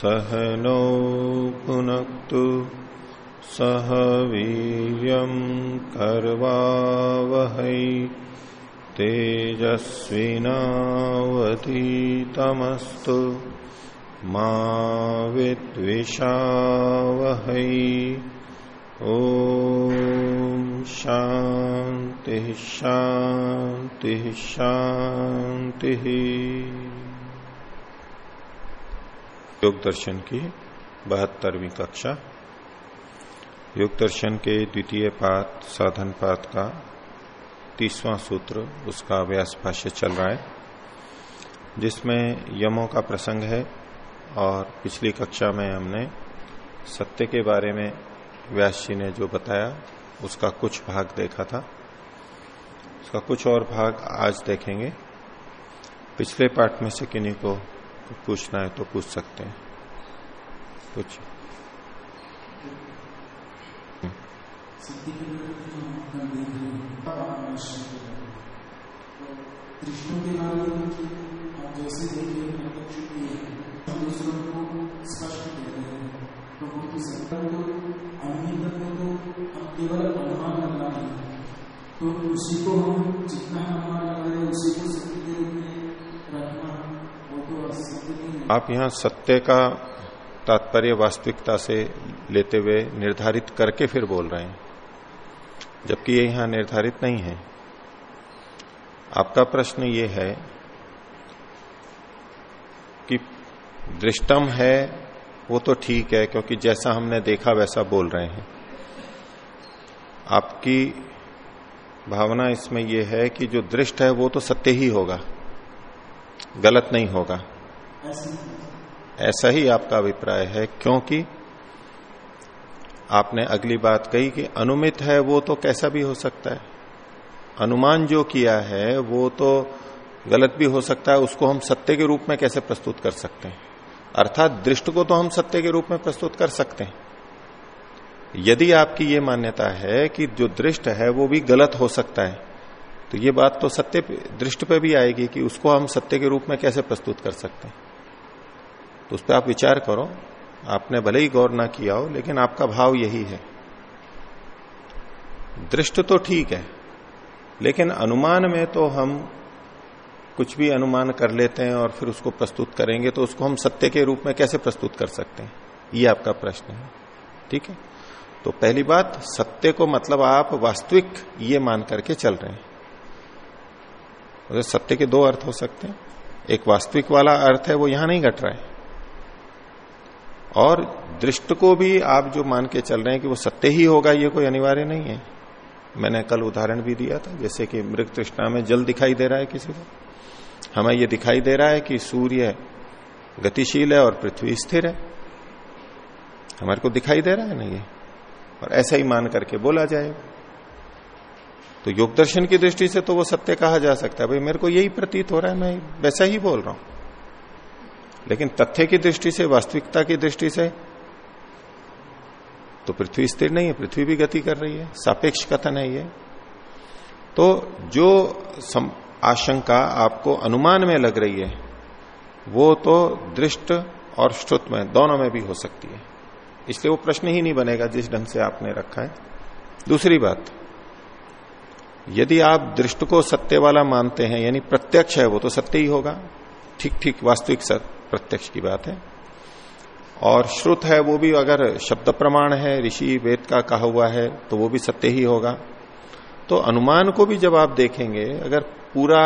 सहनौ सह वीर्यं कर्वावहै तेजस्विनावतीतमस्तु मा विद्विषावहै। ॐ शांति शांति शांति योग दर्शन की बहत्तरवीं कक्षा। योग दर्शन के द्वितीय पात साधन पात का तीसवां सूत्र, उसका व्यास भाष्य चल रहा है, जिसमें यमों का प्रसंग है और पिछली कक्षा में हमने सत्य के बारे में व्यास जी ने जो बताया, उसका कुछ भाग देखा था। उसका कुछ और भाग आज देखेंगे। पिछले पाठ में से किन्हीं को पूछना है तो पूछ सकते हैं। कुछ के दूसरों को स्पष्ट कह रहे हैं तो सत्ता को को तो है तो उसी को हम जितना अनुमान रहे हैं उसी को सत्य के रूप में रखना। आप यहाँ सत्य का तात्पर्य वास्तविकता से लेते हुए निर्धारित करके फिर बोल रहे हैं, जबकि ये यहाँ निर्धारित नहीं है। आपका प्रश्न ये है कि दृष्टम है, वो तो ठीक है, क्योंकि जैसा हमने देखा वैसा बोल रहे हैं। आपकी भावना इसमें यह है कि जो दृष्ट है, वो तो सत्य ही होगा। गलत नहीं होगा। ऐसा ही। आपका अभिप्राय है क्योंकि आपने अगली बात कही कि अनुमित है वो तो कैसा भी हो सकता है। अनुमान जो किया है वो तो गलत भी हो सकता है उसको हम सत्य के रूप में कैसे प्रस्तुत कर सकते हैं? अर्थात दृष्ट को तो हम सत्य के रूप में प्रस्तुत कर सकते हैं। यदि आपकी ये मान्यता है कि जो दृष्ट है वो भी गलत हो सकता है तो ये बात तो सत्य दृष्टि पे भी आएगी कि उसको हम सत्य के रूप में कैसे प्रस्तुत कर सकते हैं। तो उस पर आप विचार करो, आपने भले ही गौर ना किया हो, लेकिन आपका भाव यही है। दृष्ट तो ठीक है, लेकिन अनुमान में तो हम कुछ भी अनुमान कर लेते हैं और फिर उसको प्रस्तुत करेंगे तो उसको हम सत्य के रूप में कैसे प्रस्तुत कर सकते हैं? ये आपका प्रश्न है, ठीक है? तो पहली बात, सत्य को मतलब आप वास्तविक ये मान करके चल रहे हैं। तो सत्य के दो अर्थ हो सकते हैं। एक वास्तविक वाला अर्थ है, वो यहाँ नहीं घट रहा है। और दृष्ट को भी आप जो मान के चल रहे हैं कि वो सत्य ही होगा, ये कोई अनिवार्य नहीं है। मैंने कल उदाहरण भी दिया था, जैसे कि मृग तृष्णा में जल दिखाई दे रहा है किसी को। हमें ये दिखाई दे रहा है कि सूर्य गतिशील है और पृथ्वी स्थिर है। हमारे को दिखाई दे रहा है ना ये? और ऐसा ही मान करके बोला जाए। तो योग दर्शन की दृष्टि से तो वो सत्य कहा जा सकता है। भाई मेरे को यही प्रतीत हो रहा है मैं वैसा ही बोल रहा हूँ। लेकिन तथ्य की दृष्टि से वास्तविकता की दृष्टि से तो पृथ्वी स्थिर नहीं है पृथ्वी भी गति कर रही है सापेक्ष कथन है ये। तो जो सम, आशंका आपको अनुमान में लग रही है वो तो दृष्ट और श्रुत में दोनों में भी हो सकती है। इसलिए वो प्रश्न ही नहीं बनेगा जिस ढंग से आपने रखा है। दूसरी बात यदि आप दृष्ट को सत्य वाला मानते हैं, यानी प्रत्यक्ष है वो तो सत्य ही होगा। ठीक ठीक, वास्तविक सत्य प्रत्यक्ष की बात है। और श्रुत है, वो भी अगर शब्द प्रमाण है, ऋषि वेद का कहा हुआ है तो वो भी सत्य ही होगा। तो अनुमान को भी जब आप देखेंगे, अगर पूरा,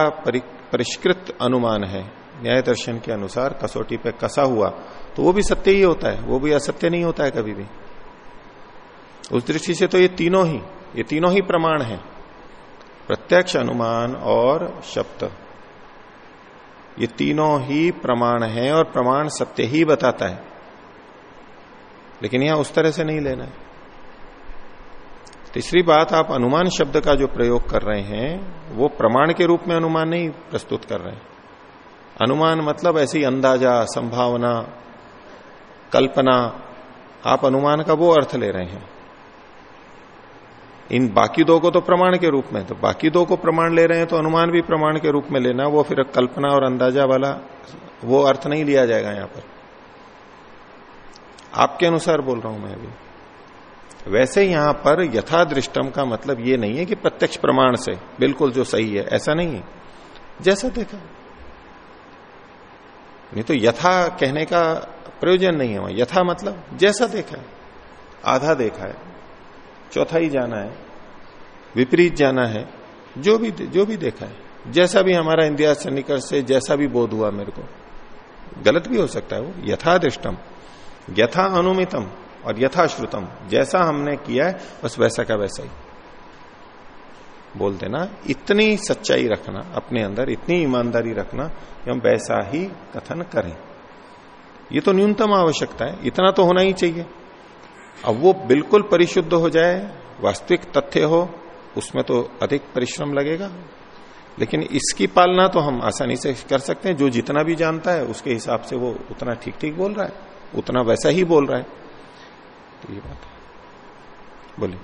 परिष्कृत अनुमान है, न्याय दर्शन के अनुसार कसौटी पे कसा हुआ तो वो भी सत्य ही होता है। वो भी असत्य नहीं होता है कभी भी। उस दृष्टि से तो ये तीनों ही, ये तीनों ही प्रमाण है। प्रत्यक्ष अनुमान और शब्द। ये तीनों ही प्रमाण है और प्रमाण सत्य ही बताता है। लेकिन यहाँ उस तरह से नहीं लेना है। तीसरी बात, आप अनुमान शब्द का जो प्रयोग कर रहे हैं, वो प्रमाण के रूप में अनुमान नहीं प्रस्तुत कर रहे हैं। अनुमान मतलब ऐसी अंदाज़ा, संभावना, कल्पना, आप अनुमान का वो अर्थ ले रहे हैं। इन बाकी दो को तो प्रमाण के रूप में तो बाकी दो को प्रमाण ले रहे हैं तो अनुमान भी प्रमाण के रूप में लेना, वो फिर कल्पना और अंदाज़ा वाला, वो अर्थ नहीं लिया जाएगा यहाँ पर। आपके अनुसार बोल रहा हूँ मैं अभी। वैसे यहाँ पर यथादृष्टम का मतलब ये नहीं है कि प्रत्यक्ष प्रमाण से, बिल्कुल जो सही है, ऐसा नहीं है। जैसा देखा। नहीं तो यथा कहने का प्रयोजन नहीं है वहाँ। यथा मतलब जैसा देखा है, आधा देखा है। चौथाई जाना है, विपरीत जाना है, जो भी जो भी देखा है। जैसा भी हमारा इंदिया सन्निकट से, जैसा भी बोध हुआ मेरे को। गलत भी हो सकता है वो। यथादृष्टम, यथा अनुमितम और यथाश्रुतम। जैसा हमने किया है, बस वैसा का वैसा ही। बोल देना इतनी सच्चाई रखना, अपने अंदर इतनी ईमानदारी रखना कि हम वैसा ही कथन करें। ये तो न्यूनतम आवश्यकता है। इतना तो होना ही चाहिए। अब वो बिल्कुल परिशुद्ध हो जाए, वास्तविक तथ्य हो, उसमें तो अधिक परिश्रम लगेगा। लेकिन इसकी पालना तो हम आसानी से कर सकते हैं। जो जितना भी जानता है, उसके हिसाब से वो उतना ठीक ठीक बोल रहा है, उतना वैसा ही बोल रहा है। तो ये बात है। बोलिए।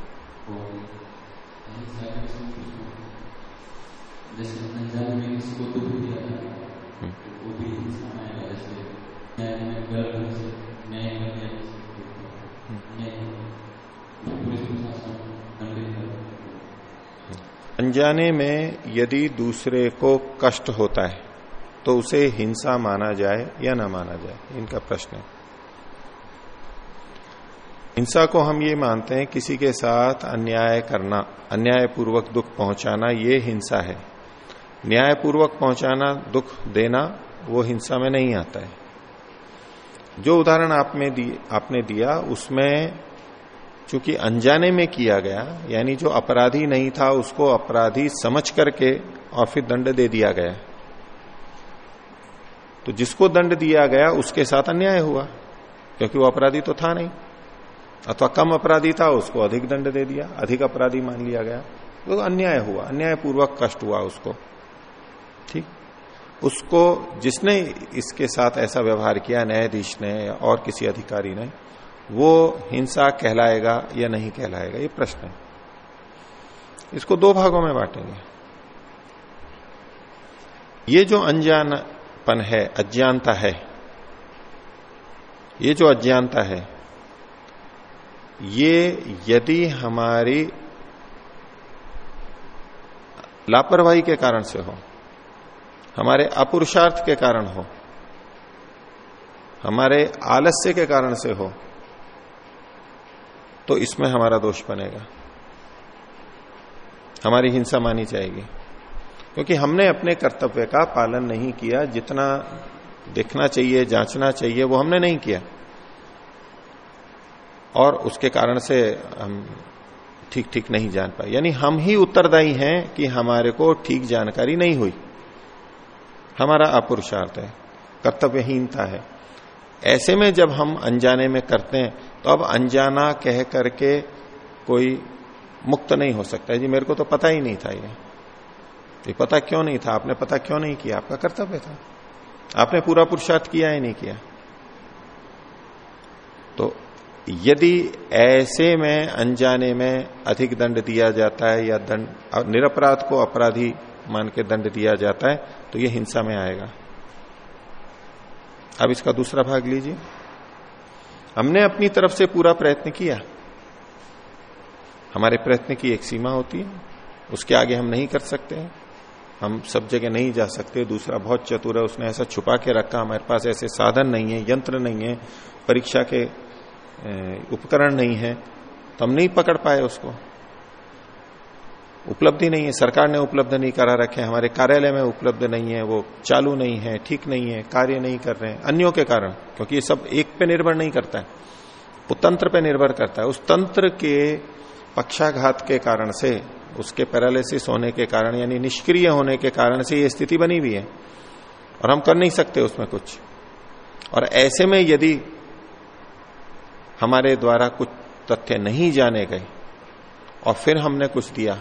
अनजाने में यदि दूसरे को कष्ट होता है तो उसे हिंसा माना जाए या ना माना जाए? इनका प्रश्न है। हिंसा को हम ये मानते हैं किसी के साथ अन्याय करना अन्यायपूर्वक दुख पहुंचाना ये हिंसा है। न्यायपूर्वक पहुंचाना दुख देना वो हिंसा में नहीं आता है। जो उदाहरण आप में दी, आपने दिया उसमें चूँकि अनजाने में किया गया, यानी जो अपराधी नहीं था, उसको अपराधी समझ करके और फिर दंड दे दिया गया। तो जिसको दंड दिया गया, उसके साथ अन्याय हुआ, क्योंकि वो अपराधी तो था नहीं। अथवा कम अपराधी था, उसको अधिक दंड दे दिया, अधिक अपराधी मान लिया गया। तो अन्याय हुआ अन्याय पूर्वक कष्ट हुआ उसको। ठीक? उसको जिसने इसके साथ ऐसा व्यवहार किया, न्यायाधीश ने और किसी अधिकारी ने वो हिंसा कहलाएगा या नहीं कहलाएगा? ये प्रश्न है। इसको दो भागों में बांटेंगे। ये जो अनजानपन है, अज्ञानता है, ये जो अज्ञानता है, ये यदि हमारी लापरवाही के कारण से हो, हमारे अपुरुषार्थ के कारण हो, हमारे आलस्य के कारण से हो तो इसमें हमारा दोष बनेगा। हमारी हिंसा मानी जाएगी। क्योंकि हमने अपने कर्तव्य का पालन नहीं किया, जितना देखना चाहिए, जांचना चाहिए, वो हमने नहीं किया। और उसके कारण से हम ठीक ठीक नहीं जान पाए। यानी हम ही उत्तरदायी हैं कि हमारे को ठीक जानकारी नहीं हुई। हमारा अपुरुषार्थ है, कर्तव्यहीनता है। ऐसे में जब हम अनजाने में करते हैं तो अब अनजाना कह करके कोई मुक्त नहीं हो सकता। जी, मेरे को तो पता ही नहीं था ये। ये पता क्यों नहीं था? आपने पता क्यों नहीं किया? आपका कर्तव्य था। आपने पूरा पुरुषार्थ किया ही नहीं किया? तो यदि ऐसे में, अनजाने में अधिक दंड दिया जाता है या दंड, निरपराध को अपराधी मान के दंड दिया जाता है तो ये हिंसा में आएगा। अब इसका दूसरा भाग लीजिए। हमने अपनी तरफ़ से पूरा प्रयत्न किया। हमारे प्रयत्न की एक सीमा होती है। उसके आगे हम नहीं कर सकते। हैं हम सब जगह नहीं जा सकते। दूसरा बहुत चतुर है। उसने ऐसा छुपा के रखा। हमारे पास ऐसे साधन नहीं है, यंत्र नहीं है, परीक्षा के उपकरण नहीं है। तो हम नहीं पकड़ पाए उसको। उपलब्धि नहीं है, सरकार ने उपलब्ध नहीं करा रखे हमारे कार्यालय में उपलब्ध नहीं है, वो चालू नहीं है, ठीक नहीं है, कार्य नहीं कर रहे हैं, अन्यों के कारण, क्योंकि ये सब एक पे निर्भर नहीं करता है, वो तंत्र पे निर्भर करता है। उस तंत्र के पक्षाघात के कारण से, उसके पैरालिसिस होने के कारण, यानी निष्क्रिय होने के कारण से ये स्थिति बनी हुई है, और हम कर नहीं सकते उसमें कुछ। और ऐसे में यदि हमारे द्वारा कुछ तथ्य नहीं जाने गए, और फिर हमने कुछ दिया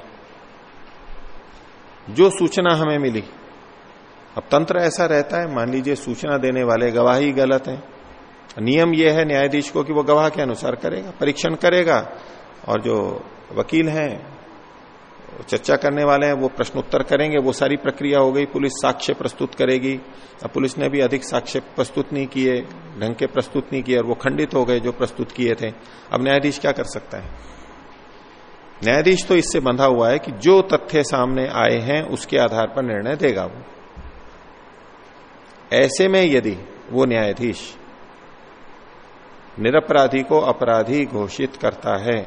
जो सूचना हमें मिली। अब तंत्र ऐसा रहता है, मान लीजिए सूचना देने वाले गवाही गलत है। नियम यह है न्यायाधीश को कि वो गवाह के अनुसार करेगा, परीक्षण करेगा, और जो वकील हैं, चर्चा करने वाले हैं, वो प्रश्न उत्तर करेंगे, वो सारी प्रक्रिया हो गई, पुलिस साक्ष्य प्रस्तुत करेगी। अब पुलिस ने भी अधिक साक्ष्य प्रस्तुत नहीं किए, ढंग के प्रस्तुत नहीं किए, और वो खंडित हो गए जो प्रस्तुत किए थे। अब न्यायाधीश क्या कर सकता है? न्यायाधीश तो इससे बंधा हुआ है कि जो तथ्य सामने आए हैं, उसके आधार पर निर्णय देगा वो। ऐसे में यदि वो न्यायाधीश निरपराधी को अपराधी घोषित करता है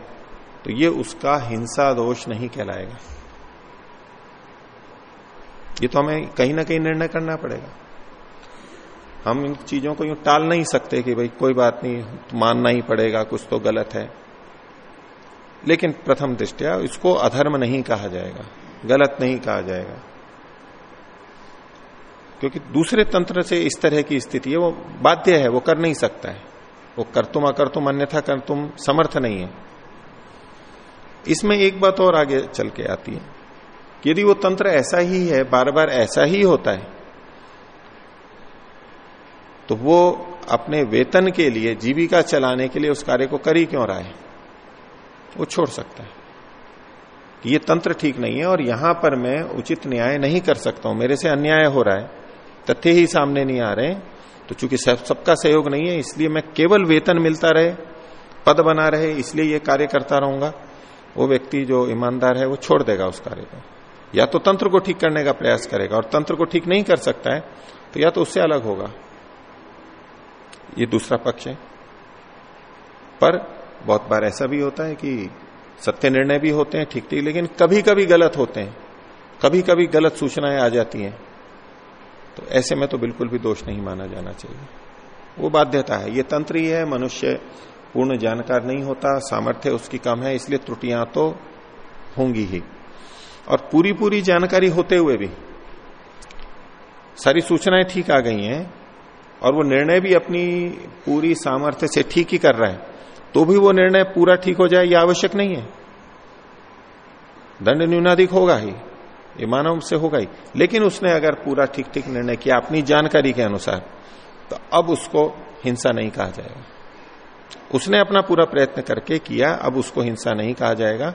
तो ये उसका हिंसा दोष नहीं कहलाएगा। ये तो हमें कहीं ना कहीं निर्णय करना पड़ेगा। हम इन चीज़ों को यूँ टाल नहीं सकते कि भाई कोई बात नहीं मानना ही पड़ेगा, कुछ तो गलत है। लेकिन प्रथम दृष्टिया इसको अधर्म नहीं कहा जाएगा, गलत नहीं कहा जाएगा। क्योंकि दूसरे तंत्र से इस तरह की स्थिति है, वो बाध्य है, वो कर नहीं सकता है। वो कर तुम अकर तुम अन्यथा कर तुम समर्थ नहीं है। इसमें एक बात और आगे चल के आती है कि यदि वो तंत्र ऐसा ही है बार बार ऐसा ही होता है तो वो अपने वेतन के लिए, जीविका चलाने के लिए उस कार्य को कर ही क्यों रहा है? वो छोड़ सकता है। कि ये तंत्र ठीक नहीं है और यहाँ पर मैं उचित न्याय नहीं कर सकता हूँ। मेरे से अन्याय हो रहा है, तथ्य ही सामने नहीं आ रहे तो चूँकि सब, सबका सहयोग नहीं है, इसलिए मैं केवल वेतन मिलता रहे, पद बना रहे, इसलिए ये कार्य करता रहूँगा। वो व्यक्ति जो ईमानदार है, वो छोड़ देगा उस कार्य को। या तो तंत्र को ठीक करने का प्रयास करेगा और तंत्र को ठीक नहीं कर सकता है तो या तो उससे अलग होगा। ये दूसरा पक्ष है। पर बहुत बार ऐसा भी होता है कि सत्य निर्णय भी होते हैं, ठीक ठीक लेकिन कभी कभी गलत होते हैं। कभी कभी गलत सूचनाएँ आ जाती हैं। तो ऐसे में तो बिल्कुल भी दोष नहीं माना जाना चाहिए। वो बाध्यता है। ये तंत्र ही है, मनुष्य पूर्ण जानकार नहीं होता, सामर्थ्य उसकी कम है, इसलिए त्रुटियाँ तो होंगी ही। और पूरी पूरी जानकारी होते हुए भी सारी सूचनाएँ ठीक आ गई हैं और वो निर्णय भी अपनी पूरी सामर्थ्य से ठीक ही कर रहा है। तो भी वो निर्णय पूरा ठीक हो जाए, ये आवश्यक नहीं है। दंड न्यूनाधिक होगा ही, ये मानव से होगा ही। लेकिन उसने अगर पूरा ठीक ठीक निर्णय किया अपनी जानकारी के अनुसार तो अब उसको हिंसा नहीं कहा जाएगा। उसने अपना पूरा प्रयत्न करके किया, अब उसको हिंसा नहीं कहा जाएगा।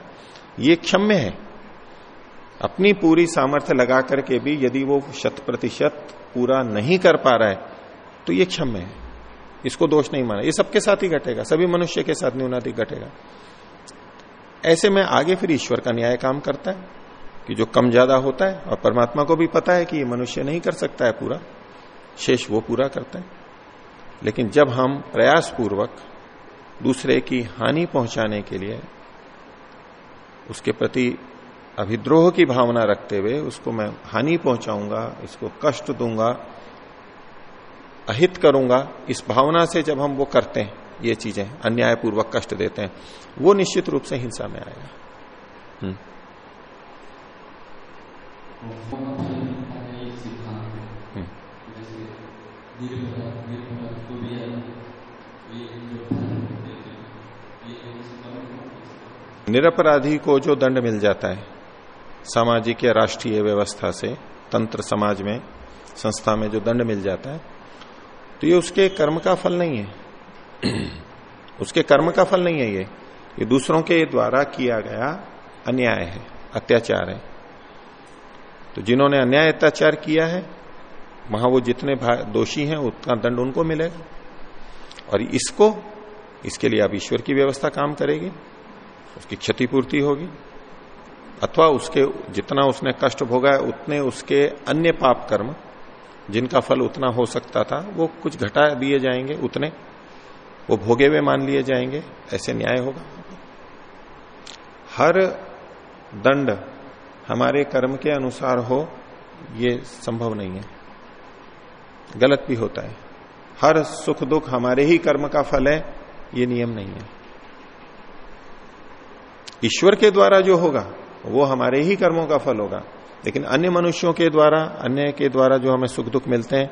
ये क्षम्य है। अपनी पूरी सामर्थ्य लगा करके भी यदि वो शत प्रतिशत पूरा नहीं कर पा रहा है तो ये क्षम्य है। इसको दोष नहीं माना। ये सबके साथ ही घटेगा, सभी मनुष्य के साथ न्यूनाधिक घटेगा। ऐसे में आगे फिर ईश्वर का न्याय काम करता है, कि जो कम ज़्यादा होता है, और परमात्मा को भी पता है कि ये मनुष्य नहीं कर सकता है पूरा, शेष वो पूरा करता है। लेकिन जब हम प्रयास पूर्वक दूसरे की हानि पहुँचाने के लिए उसके प्रति अभिद्रोह की भावना रखते हुए उसको मैं हानि पहुंचाऊँगा, इसको कष्ट दूँगा अहित करूँगा, इस भावना से जब हम वो करते हैं, ये चीज़ें अन्यायपूर्वक कष्ट देते हैं, वो निश्चित रूप से हिंसा में आएगा। हम्म। निरपराधी को जो दंड मिल जाता है, सामाजिक या राष्ट्रीय व्यवस्था से, तंत्र समाज में, संस्था में जो दंड मिल जाता है तो ये उसके कर्म का फल नहीं है। उसके कर्म का फल नहीं है ये। ये दूसरों के द्वारा किया गया अन्याय है, अत्याचार है। तो जिन्होंने अन्याय अत्याचार किया है, वहाँ वो जितने दोषी हैं, उतना दंड उनको मिलेगा। और इसको, इसके लिए अब ईश्वर की व्यवस्था काम करेगी, उसकी क्षतिपूर्ति होगी। अथवा उसके, जितना उसने कष्ट भोगा है, उतने उसके अन्य पाप कर्म जिनका फल उतना हो सकता था, वो कुछ घटा दिए जाएँगे, उतने वो भोगे हुए मान लिए जाएँगे, ऐसे न्याय होगा। हर दंड हमारे कर्म के अनुसार हो, ये संभव नहीं है। गलत भी होता है। हर सुख दुख हमारे ही कर्म का फल है, ये नियम नहीं है। ईश्वर के द्वारा जो होगा, वो हमारे ही कर्मों का फल होगा। लेकिन अन्य मनुष्यों के द्वारा अन्य के द्वारा जो हमें सुख दुख मिलते हैं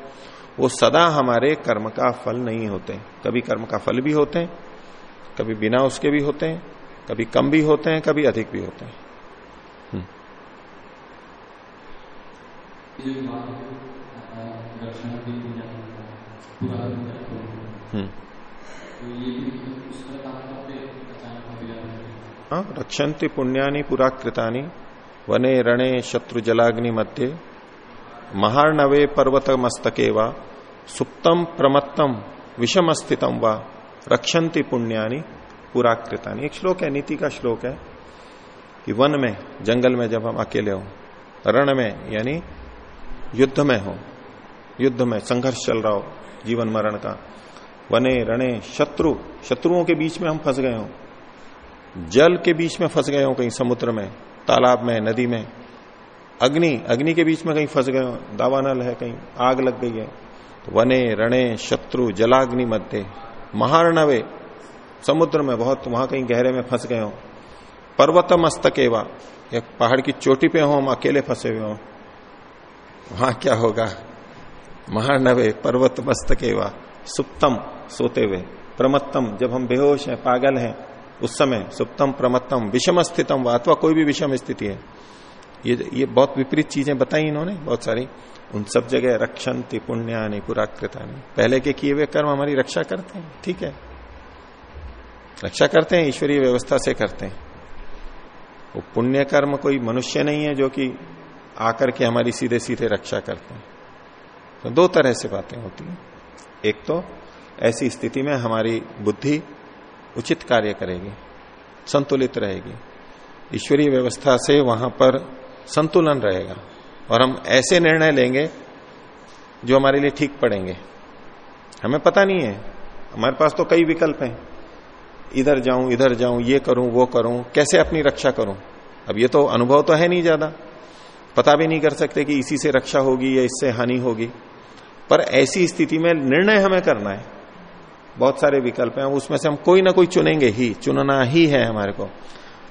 वो सदा हमारे कर्म का फल नहीं होते कभी कर्म का फल भी होते हैं कभी बिना उसके भी होते हैं कभी कम भी होते हैं कभी अधिक भी होते हैं। हम्म। हाँ रक्षंति पुण्यानी पुराकृतानी। वने रणे शत्रु जलाग्नि मध्य, महार्णवे पर्वत मस्तके व सुप्तम प्रमत्तम विषम स्थितम व रक्षंति पुण्यानी, पुराकृतानी। एक श्लोक है, नीति का श्लोक है कि वन में, जंगल में जब हम अकेले हो, रण में, यानी युद्ध में हो, युद्ध में संघर्ष चल रहा हो, जीवन मरण का, वने रणे शत्रु, शत्रुओं के बीच में हम फंस गए हो, जल के बीच में फंस गए हो कहीं समुद्र में तालाब में, नदी में। अग्नि अग्नि के बीच में कहीं फंस गए दावानल है कहीं, आग लग गई है। तो वने, रणे, शत्रु, जलाग्नि मध्य, महारणवे, समुद्र में बहुत, वहाँ कहीं गहरे में फंस गए हो। पर्वत मस्तक एक पहाड़ की चोटी पे हो, हम अकेले फंसे हुए हो। वहाँ क्या होगा? महानवे पर्वत मस्तके सुप्तम, सोते हुए, प्रमत्तम, जब हम बेहोश हैं, पागल हैं उस समय सुप्तम प्रमत्तम विषम स्थितम व, अथवा कोई भी विषम स्थिति है। ये ये बहुत विपरीत चीज़ें बताई इन्होंने, बहुत सारी। उन सब जगह रक्षण पुण्यानि पुराकृतानि। पहले के किए हुए कर्म हमारी रक्षा करते हैं, ठीक है? रक्षा करते हैं, ईश्वरीय व्यवस्था से करते हैं। वो पुण्य कर्म कोई मनुष्य नहीं है जो कि आकर के हमारी सीधे सीधे रक्षा करते हैं। तो दो तरह से बातें होती हैं। एक तो ऐसी स्थिति में हमारी बुद्धि उचित कार्य करेगी, संतुलित रहेगी। ईश्वरीय व्यवस्था से वहाँ पर संतुलन रहेगा। और हम ऐसे निर्णय लेंगे जो हमारे लिए ठीक पड़ेंगे। हमें पता नहीं है। हमारे पास तो कई विकल्प हैं। इधर जाऊँ इधर जाऊँ, ये करूँ, वो करूँ, कैसे अपनी रक्षा करूँ? अब ये तो अनुभव तो है नहीं ज़्यादा। पता भी नहीं कर सकते कि इसी से रक्षा होगी या इससे हानि होगी। पर ऐसी स्थिति में निर्णय हमें करना है। बहुत सारे विकल्प हैं। उसमें से हम कोई ना कोई चुनेंगे ही, चुनना ही है हमारे को।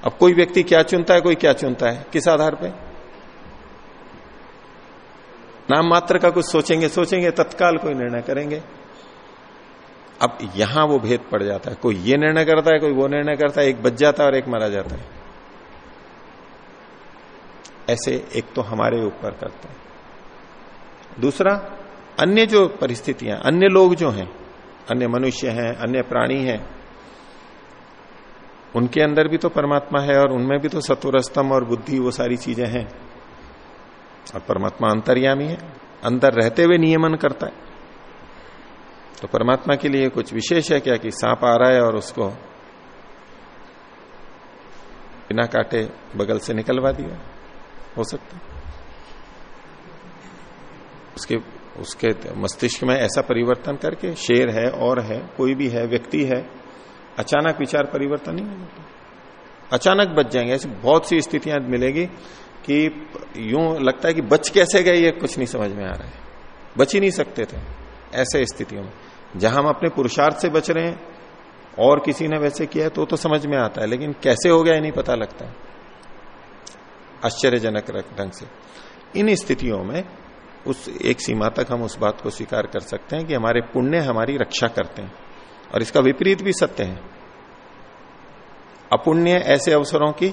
अब कोई व्यक्ति क्या चुनता है, कोई क्या चुनता है? किस आधार पे? नाम मात्र का कुछ सोचेंगे सोचेंगे, तत्काल कोई निर्णय करेंगे। अब यहाँ वो भेद पड़ जाता है। कोई ये निर्णय करता है, कोई वो निर्णय करता है, एक बच जाता है और एक मारा जाता है। ऐसे एक तो हमारे ऊपर करते हैं। दूसरा, अन्य जो परिस्थितियाँ, अन्य लोग जो हैं अन्य मनुष्य हैं, अन्य प्राणी हैं। उनके अंदर भी तो परमात्मा है और उनमें भी तो सत्वर और बुद्धि, वो सारी चीज़ें हैं। और परमात्मा अंतर्यामी है, अंदर रहते हुए नियमन करता है। तो परमात्मा के लिए कुछ विशेष है क्या कि सांप आ रहा है और उसको बिना काटे बगल से निकलवा दिया? हो सकता उसके उसके मस्तिष्क में ऐसा परिवर्तन करके शेर है, और है, कोई भी है, व्यक्ति है, अचानक विचार परिवर्तन नहीं होगा अचानक बच जाएँगे। ऐसी बहुत सी स्थितियाँ मिलेगी कि यूँ लगता है कि बच कैसे गए, ये कुछ नहीं समझ में आ रहा है। बच ही नहीं सकते थे ऐसे स्थितियों में। जहाँ हम अपने पुरुषार्थ से बच रहे हैं, और किसी ने वैसे किया तो तो समझ में आता है, लेकिन कैसे हो गया ये नहीं पता लगता। आश्चर्यजनक ढंग से। इन स्थितियों में उस एक सीमा तक हम उस बात को स्वीकार कर सकते हैं कि हमारे पुण्य हमारी रक्षा करते हैं और इसका विपरीत भी सत्य है। अपुण्य ऐसे अवसरों की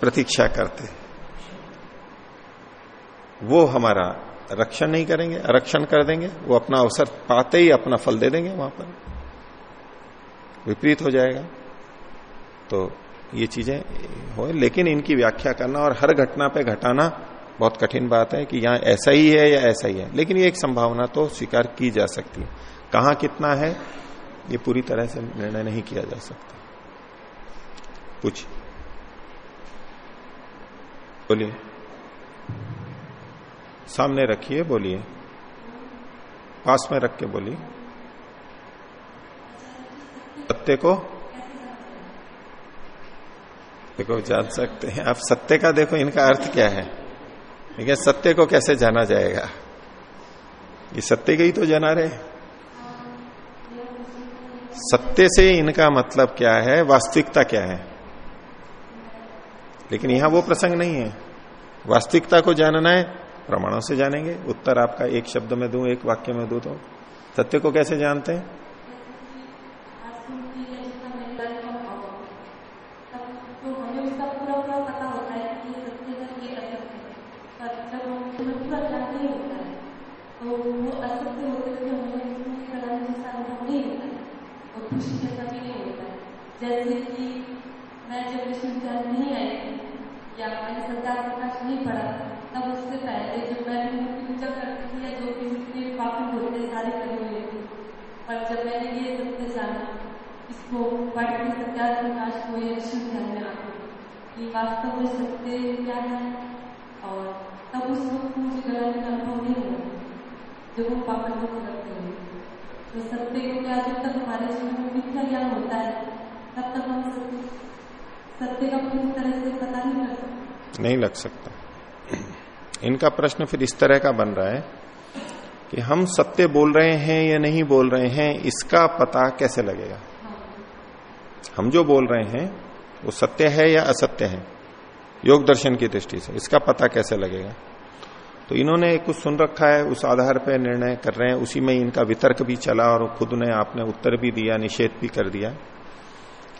प्रतीक्षा करते वो हमारा रक्षण नहीं करेंगे आरक्षण कर देंगे, वो अपना अवसर पाते ही अपना फल दे देंगे वहाँ पर। विपरीत हो जाएगा। तो ये चीज़ें हो, लेकिन इनकी व्याख्या करना और हर घटना पे घटाना बहुत कठिन बात है कि यहाँ ऐसा ही है या ऐसा ही है। लेकिन ये एक संभावना तो स्वीकार की जा सकती है। कहाँ कितना है, ये पूरी तरह से निर्णय नहीं किया जा सकता। कुछ बोलिए। सामने रखिए, बोलिए। पास में रख के बोलिए। सत्य को? देखो, जान सकते हैं। आप सत्य का देखो, इनका अर्थ क्या है? है सत्य को कैसे जाना जाएगा? ये सत्य का ही तो जाना रहे। सत्य से इनका मतलब क्या है? वास्तविकता क्या है? लेकिन यहाँ वो प्रसंग नहीं है। वास्तविकता को जानना है, प्रमाणों से जानेंगे। उत्तर आपका एक शब्द में दू, एक वाक्य में दू तो। सत्य को कैसे जानते हैं? जैसे कि मैं जब विश्वविद्यालय नहीं आई थी, या मैंने सरदार प्रकाश नहीं पढ़ा, तब उससे पहले जो मैंने पूजा करती थी या जो भी उसके पापी होते सारी करी हुई थी। पर जब मैंने ये सबसे जाना इसको पढ़ के सरदार प्रकाश को यह विश्वविद्यालय में आकर कि वास्तव में सत्य क्या है, और तब उस वक्त मुझे गलत का अनुभव नहीं हुआ, जब वो को करते हैं तो सत्य को क्या जब तक हमारे जीवन में कितना ज्ञान होता है तब तक हम सत्य का पूरी तरह से पता नहीं कर सकते। नहीं लग सकता। इनका प्रश्न फिर इस तरह का बन रहा है कि हम सत्य बोल रहे हैं या नहीं बोल रहे हैं, इसका पता कैसे लगेगा? हम जो बोल रहे हैं, वो सत्य है या असत्य है? योग दर्शन की दृष्टि से इसका पता कैसे लगेगा? तो इन्होंने कुछ सुन रखा है, उस आधार पर निर्णय कर रहे हैं, उसी में इनका वितर्क भी चला और खुद ने आपने उत्तर भी दिया, निषेध भी कर दिया।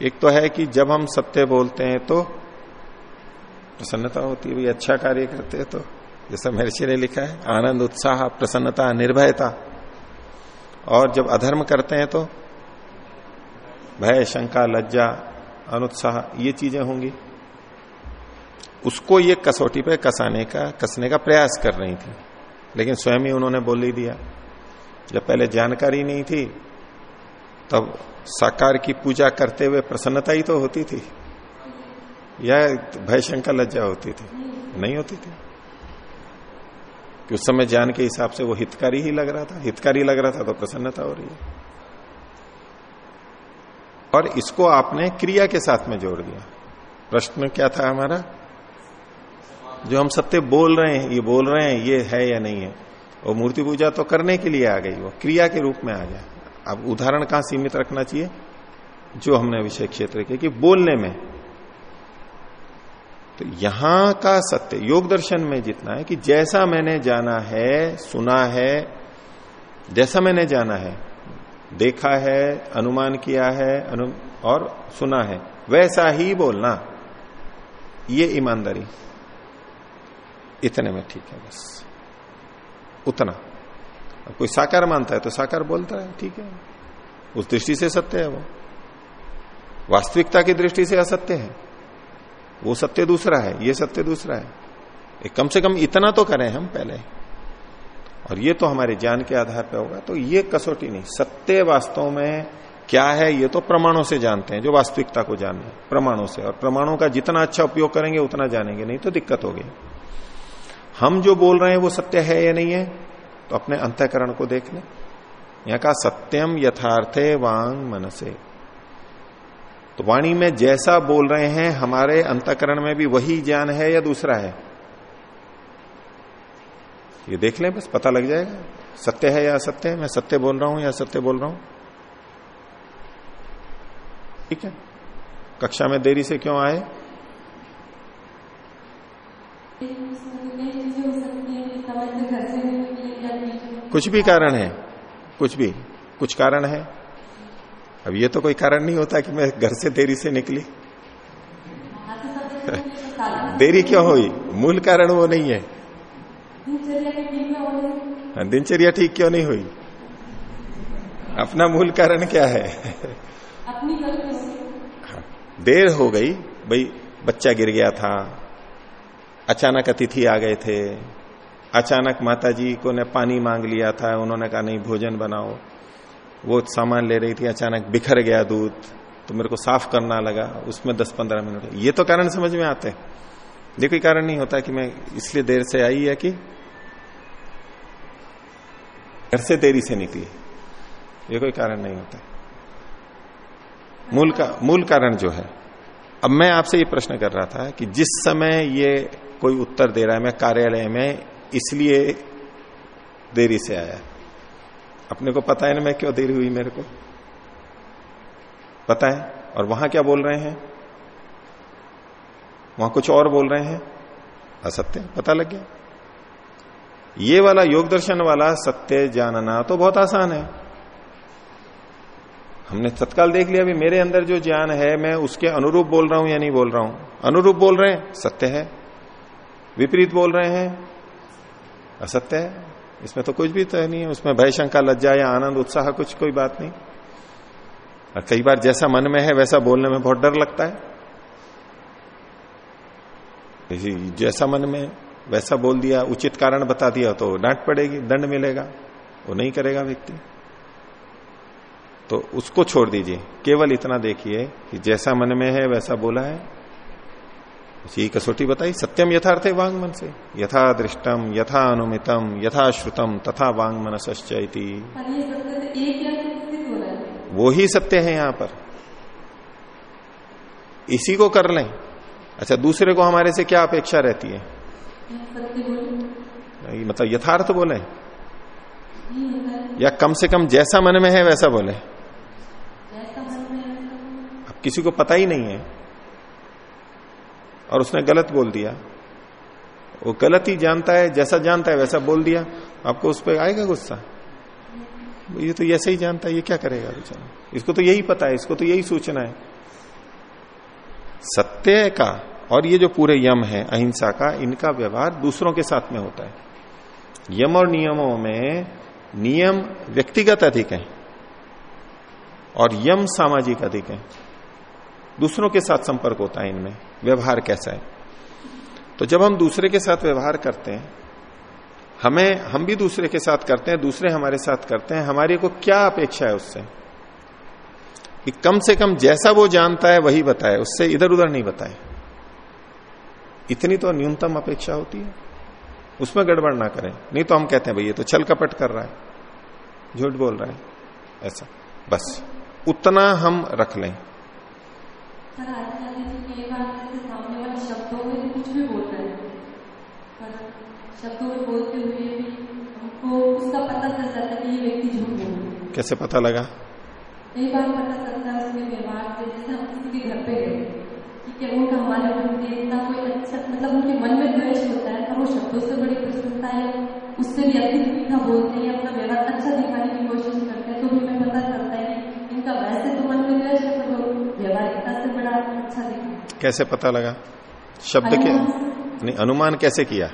एक तो है कि जब हम सत्य बोलते हैं तो प्रसन्नता होती है, भाई अच्छा कार्य करते हैं तो। जैसा महर्षि ने लिखा है, आनंद, उत्साह, प्रसन्नता, निर्भयता। और जब अधर्म करते हैं तो भय, शंका, लज्जा, अनुत्साह, ये चीज़ें होंगी। उसको ये कसौटी पे कसाने का, कसने का प्रयास कर रही थी। लेकिन स्वयं ही उन्होंने बोल ही दिया। जब पहले जानकारी नहीं थी तब साकार की पूजा करते हुए प्रसन्नता ही तो होती थी। या भय शंका लज्जा होती थी। नहीं होती थी। कि उस समय ज्ञान के हिसाब से वो हितकारी ही लग रहा था। हितकारी लग रहा था तो प्रसन्नता हो रही है। और इसको आपने क्रिया के साथ में जोड़ दिया। प्रश्न क्या था हमारा? जो हम सत्य बोल रहे हैं, ये बोल रहे हैं, ये है या नहीं है, वो मूर्ति पूजा तो करने के लिए आ गई, वो क्रिया के रूप में आ गया। अब उदाहरण कहाँ सीमित रखना चाहिए? जो हमने विषय क्षेत्र के, कि बोलने में। तो यहाँ का सत्य, योग दर्शन में जितना है कि जैसा मैंने जाना है, सुना है, जैसा मैंने जाना है, देखा है, अनुमान किया है, अनु, और सुना है, वैसा ही बोलना। ये ईमानदारी। इतने में ठीक है बस। उतना। कोई साकार मानता है तो साकार बोलता है, ठीक है। उस दृष्टि से सत्य है वो। वास्तविकता की दृष्टि से असत्य है। वो सत्य दूसरा है, ये सत्य दूसरा है। एक कम से कम इतना तो करें हम पहले। और ये तो हमारे ज्ञान के आधार पर होगा तो ये कसौटी नहीं। सत्य वास्तव में क्या है, ये तो प्रमाणों से जानते हैं, जो वास्तविकता को जान प्रमाणों से। और प्रमाणों का जितना अच्छा उपयोग करेंगे, उतना जानेंगे, नहीं तो दिक्कत होगी। हम जो बोल रहे हैं, वो सत्य है या नहीं है? तो अपने अंतकरण को देख लें। यहाँ का सत्यम यथार्थे वांग मनसे। तो वाणी में जैसा बोल रहे हैं, हमारे अंतकरण में भी वही ज्ञान है या दूसरा है? ये देख लें, बस पता लग जाएगा। सत्य है या असत्य है? मैं सत्य बोल रहा हूँ या सत्य बोल रहा हूँ? ठीक है। कक्षा में देरी से क्यों आए? कुछ भी कारण है। कुछ भी। कुछ कारण है। अब ये तो कोई कारण नहीं होता कि मैं घर से देरी से निकली। देरी क्यों हुई? मूल कारण वो नहीं है। दिनचर्या ठीक क्यों नहीं हुई? अपना मूल कारण क्या है? देर हो गई। भाई, बच्चा गिर गया था। अचानक अतिथि आ गए थे। अचानक माता जी को ने पानी मांग लिया था, उन्होंने कहा, नहीं, भोजन बनाओ। वो सामान ले रही थी, अचानक बिखर गया दूध तो मेरे को साफ़ करना लगा, उसमें दस पंद्रह मिनट ये तो कारण समझ में आते ये कोई कारण नहीं होता कि मैं इसलिए देर से आई है कि घर से देरी से निकली। ये कोई कारण नहीं होता। मूल का, मूल कारण जो है। अब मैं आपसे ये प्रश्न कर रहा था कि जिस समय ये कोई उत्तर दे रहा है, मैं कार्यालय में इसलिए देरी से आया। अपने को पता है ना मैं क्यों देरी हुई मेरे को? पता है? और वहाँ क्या बोल रहे हैं? वहाँ कुछ और बोल रहे हैं? असत्य। पता लग गया। ये वाला योग दर्शन वाला सत्य जानना तो बहुत आसान है। हमने तत्काल देख लिया भी मेरे अंदर जो ज्ञान है, मैं उसके अनुरूप बोल रहा हूँ या नहीं बोल रहा हूँ? अनुरूप बोल रहे हैं, सत्य है। विपरीत बोल रहे हैं असत्य है। इसमें तो कुछ भी तो नहीं है। उसमें भय, शंका, लज्जा या आनंद, उत्साह, कुछ कोई बात नहीं। और कई बार जैसा मन में है, वैसा बोलने में बहुत डर लगता है। जैसा मन में वैसा बोल दिया, उचित कारण बता दिया तो डांट पड़ेगी, दंड मिलेगा। वो नहीं करेगा व्यक्ति। तो उसको छोड़ दीजिए। केवल इतना देखिए कि जैसा मन में है, वैसा बोला है। यही कसौटी बताई। सत्यम यथार्थ है वांग मन से यथा दृष्टम यथा अनुमितम यथा श्रुतम तथा वांग तो है वो ही सत्य है यहाँ पर। इसी को कर लें। अच्छा दूसरे को हमारे से क्या अपेक्षा रहती है? ये सत्य बोले। मतलब यथार्थ बोले। ये कम से कम जैसा मन में है वैसा बोले। जैसा मन में है अब किसी को पता ही नहीं है। और उसने गलत बोल दिया। वो गलत ही जानता है, जैसा जानता है वैसा बोल दिया। आपको उस पर आएगा गुस्सा? ये तो ऐसे ही जानता है, ये क्या करेगा बेचारा? इसको तो यही पता है, इसको तो यही सूचना है। सत्य का और ये जो पूरे यम है, अहिंसा का, इनका व्यवहार दूसरों के साथ में होता है। यम और नियमों में नियम व्यक्तिगत अधिक है और यम सामाजिक अधिक है। दूसरों के साथ संपर्क होता है इनमें, व्यवहार कैसा है? तो जब हम दूसरे के साथ व्यवहार करते हैं, हमें, हम भी दूसरे के साथ करते हैं, दूसरे हमारे साथ करते हैं, हमारे को क्या अपेक्षा है उससे? कि कम से कम जैसा वो जानता है, वही बताए, उससे इधर उधर नहीं बताए। इतनी तो न्यूनतम अपेक्षा होती है। उसमें गड़बड़ ना करें। नहीं तो हम कहते हैं, भाई, ये तो छल कपट कर रहा है। झूठ बोल रहा है। ऐसा। बस। उतना हम रख लें। सर आजकल जैसे कई बार जैसे सामने वाले शब्दों में कुछ भी बोलता है। पर शब्दों में बोलते हुए भी हमको उसका पता चल जाता है कि ये व्यक्ति झूठ बोल कैसे पता लगा? कई बार पता चलता है उसके व्यवहार से जैसे हम किसी के घर पे गए ठीक है उनका हमारे प्रति इतना कोई अच्छा मतलब उनके मन में द्वेष होता है पर वो शब्दों से बड़ी प्रसन्नता है उससे भी मीठा बोलते हैं अपना व्यवहार अच्छा दिखाने कैसे पता लगा? शब्द के नहीं अनुमान कैसे किया?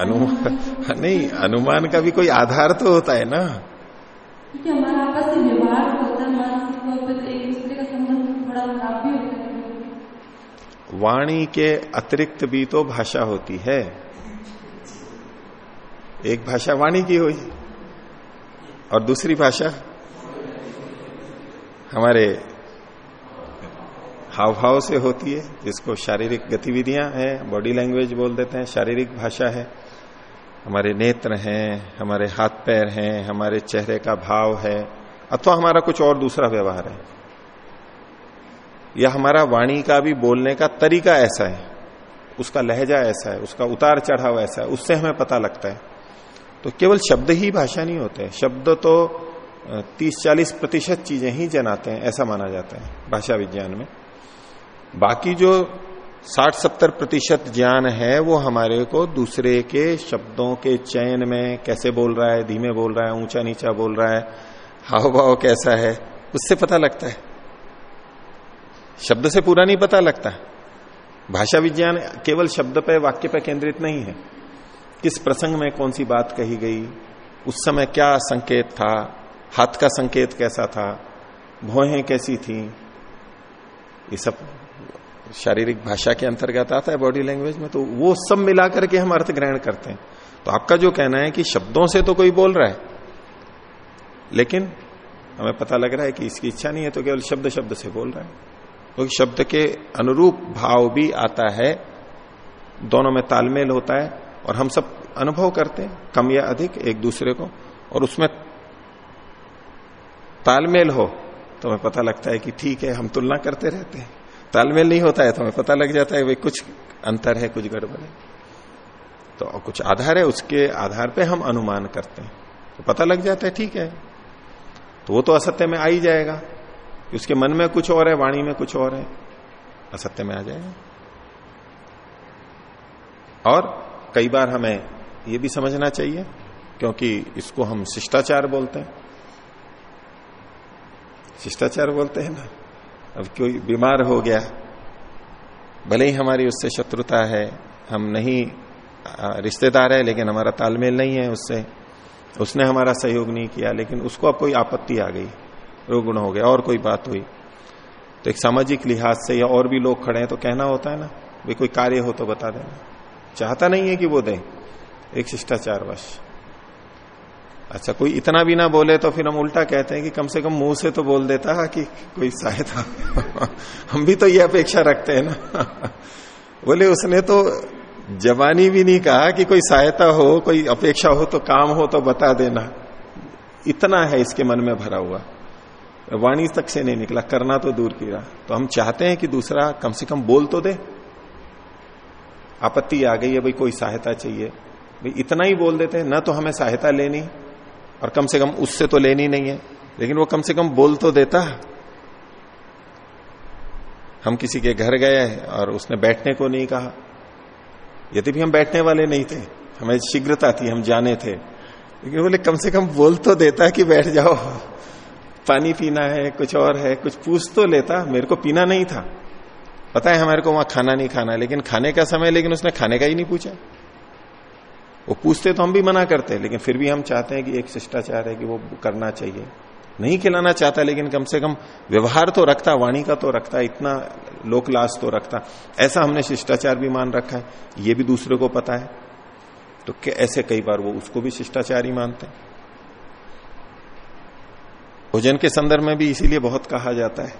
अनुमान नहीं अनुमान का भी कोई आधार तो होता है ना। हमारा आपस में व्यवहार तो होता है वाणी के अतिरिक्त भी तो भाषा होती है। एक भाषा वाणी की हुई और दूसरी भाषा हमारे हाव भाव से होती है, जिसको शारीरिक गतिविधियाँ हैं बॉडी लैंग्वेज बोल देते हैं, शारीरिक भाषा है। हमारे नेत्र हैं, हमारे हाथ पैर हैं, हमारे चेहरे का भाव है, अथवा हमारा कुछ और दूसरा व्यवहार है। या हमारा वाणी का भी बोलने का तरीका ऐसा है, उसका लहजा ऐसा है, उसका उतार चढ़ाव ऐसा है, उससे हमें पता लगता है। तो केवल शब्द ही भाषा नहीं होते शब्द तो तीस चालीस प्रतिशत चीज़ें ही जनाते हैं, ऐसा माना जाता है, भाषा विज्ञान में। बाकी जो साठ सत्तर प्रतिशत ज्ञान है, वो हमारे को दूसरे के शब्दों के चयन में कैसे बोल रहा है, धीमे बोल रहा है, ऊँचा नीचा बोल रहा है हाव भाव कैसा है, उससे पता लगता है। शब्द से पूरा नहीं पता लगता। भाषा विज्ञान केवल शब्द पे, वाक्य पे केंद्रित नहीं है। किस प्रसंग में कौन सी बात कही गई, उस समय क्या संकेत था, हाथ का संकेत कैसा था, भौहें कैसी थी, ये सब शारीरिक भाषा के अंतर्गत आता है बॉडी लैंग्वेज में तो वो सब मिलाकर के हम अर्थ ग्रहण करते हैं। तो आपका जो कहना है कि शब्दों से तो कोई बोल रहा है, लेकिन हमें पता लग रहा है कि इसकी इच्छा नहीं है तो केवल शब्द शब्द से बोल रहा है। क्योंकि तो शब्द के अनुरूप भाव भी आता है, दोनों में तालमेल होता है, और हम सब अनुभव करते हैं, कम या अधिक, एक दूसरे को, और उसमें तालमेल हो तो हमें पता लगता है कि ठीक है, हम तुलना करते रहते हैं। तालमेल नहीं होता है तो हमें पता लग जाता है भाई कुछ अंतर है, कुछ गड़बड़ है। तो कुछ आधार है, उसके आधार पे हम अनुमान करते हैं। तो पता लग जाता है, ठीक है। तो वो तो असत्य में आ ही जाएगा। उसके मन में कुछ और है, वाणी में कुछ और है, असत्य में आ जाएगा। और कई बार हमें ये भी समझना चाहिए, क्योंकि इसको हम शिष्टाचार बोलते हैं। शिष्टाचार बोलते हैं ना अब कोई बीमार हो गया, भले ही हमारी उससे शत्रुता है, हम नहीं रिश्तेदार है, लेकिन हमारा तालमेल नहीं है उससे। उसने हमारा सहयोग नहीं किया, लेकिन उसको अब कोई आपत्ति आ गई, रोगुण हो गया, और कोई बात हुई। तो एक सामाजिक लिहाज से या और भी लोग खड़े हैं तो कहना होता है ना, भाई कोई कार्य हो तो बता देना। चाहता नहीं है कि वो दें, एक शिष्टाचार वश अच्छा कोई इतना भी ना बोले तो फिर हम उल्टा कहते हैं कि कम से कम मुँह से तो बोल देता कि कोई सहायता हम भी तो ये अपेक्षा रखते हैं ना। बोले, उसने तो जवानी भी नहीं कहा कि कोई सहायता हो, कोई अपेक्षा हो तो काम हो तो बता देना। इतना है इसके मन में भरा हुआ। वाणी तक से नहीं निकला, करना तो दूर की रहा। तो हम चाहते हैं कि दूसरा कम से कम बोल तो दे। आपत्ति आ गई है, भाई कोई सहायता चाहिए। भाई इतना ही बोल देते हैं, ना तो हमें सहायता लेनी। और कम से कम उससे तो लेनी नहीं है। लेकिन वो कम से कम बोल तो देता हम किसी के घर गए और उसने बैठने को नहीं कहा। यदि भी हम बैठने वाले नहीं थे, हमें शीघ्रता थी, हम जाने थे। लेकिन बोले, कम से कम बोल तो देता कि बैठ जाओ। पानी पीना है, कुछ और है, कुछ पूछ तो लेता। मेरे को पीना नहीं था। पता है हमारे को वहाँ खाना नहीं खाना लेकिन खाने का समय, लेकिन उसने खाने का ही नहीं पूछा। वो पूछते तो हम भी मना करते लेकिन फिर भी हम चाहते हैं कि एक शिष्टाचार है कि वो करना चाहिए। नहीं खिलाना चाहता, लेकिन कम से कम व्यवहार तो रखता, वाणी का तो रखता, इतना लोकलास तो रखता। ऐसा हमने शिष्टाचार भी मान रखा है, ये भी दूसरे को पता है। तो ऐसे कई बार वो उसको भी शिष्टाचार ही मानते हैं? भोजन के संदर्भ में भी इसीलिए बहुत कहा जाता है।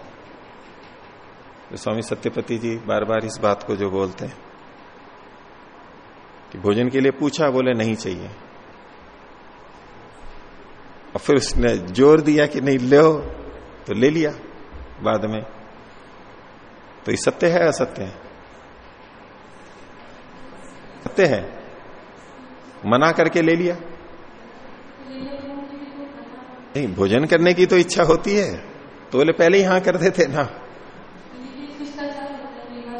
तो स्वामी सत्यपति जी बार बार इस बात को जो बोलते हैं। कि भोजन के लिए पूछा, बोले, नहीं चाहिए। और फिर उसने ज़ोर दिया कि, नहीं, ले तो ले लिया बाद में। तो ये सत्य है, असत्य है? सत्य है? मना करके ले लिया? नहीं, भोजन करने की तो इच्छा होती है। तो बोले, पहले ही हाँ कर देते ना।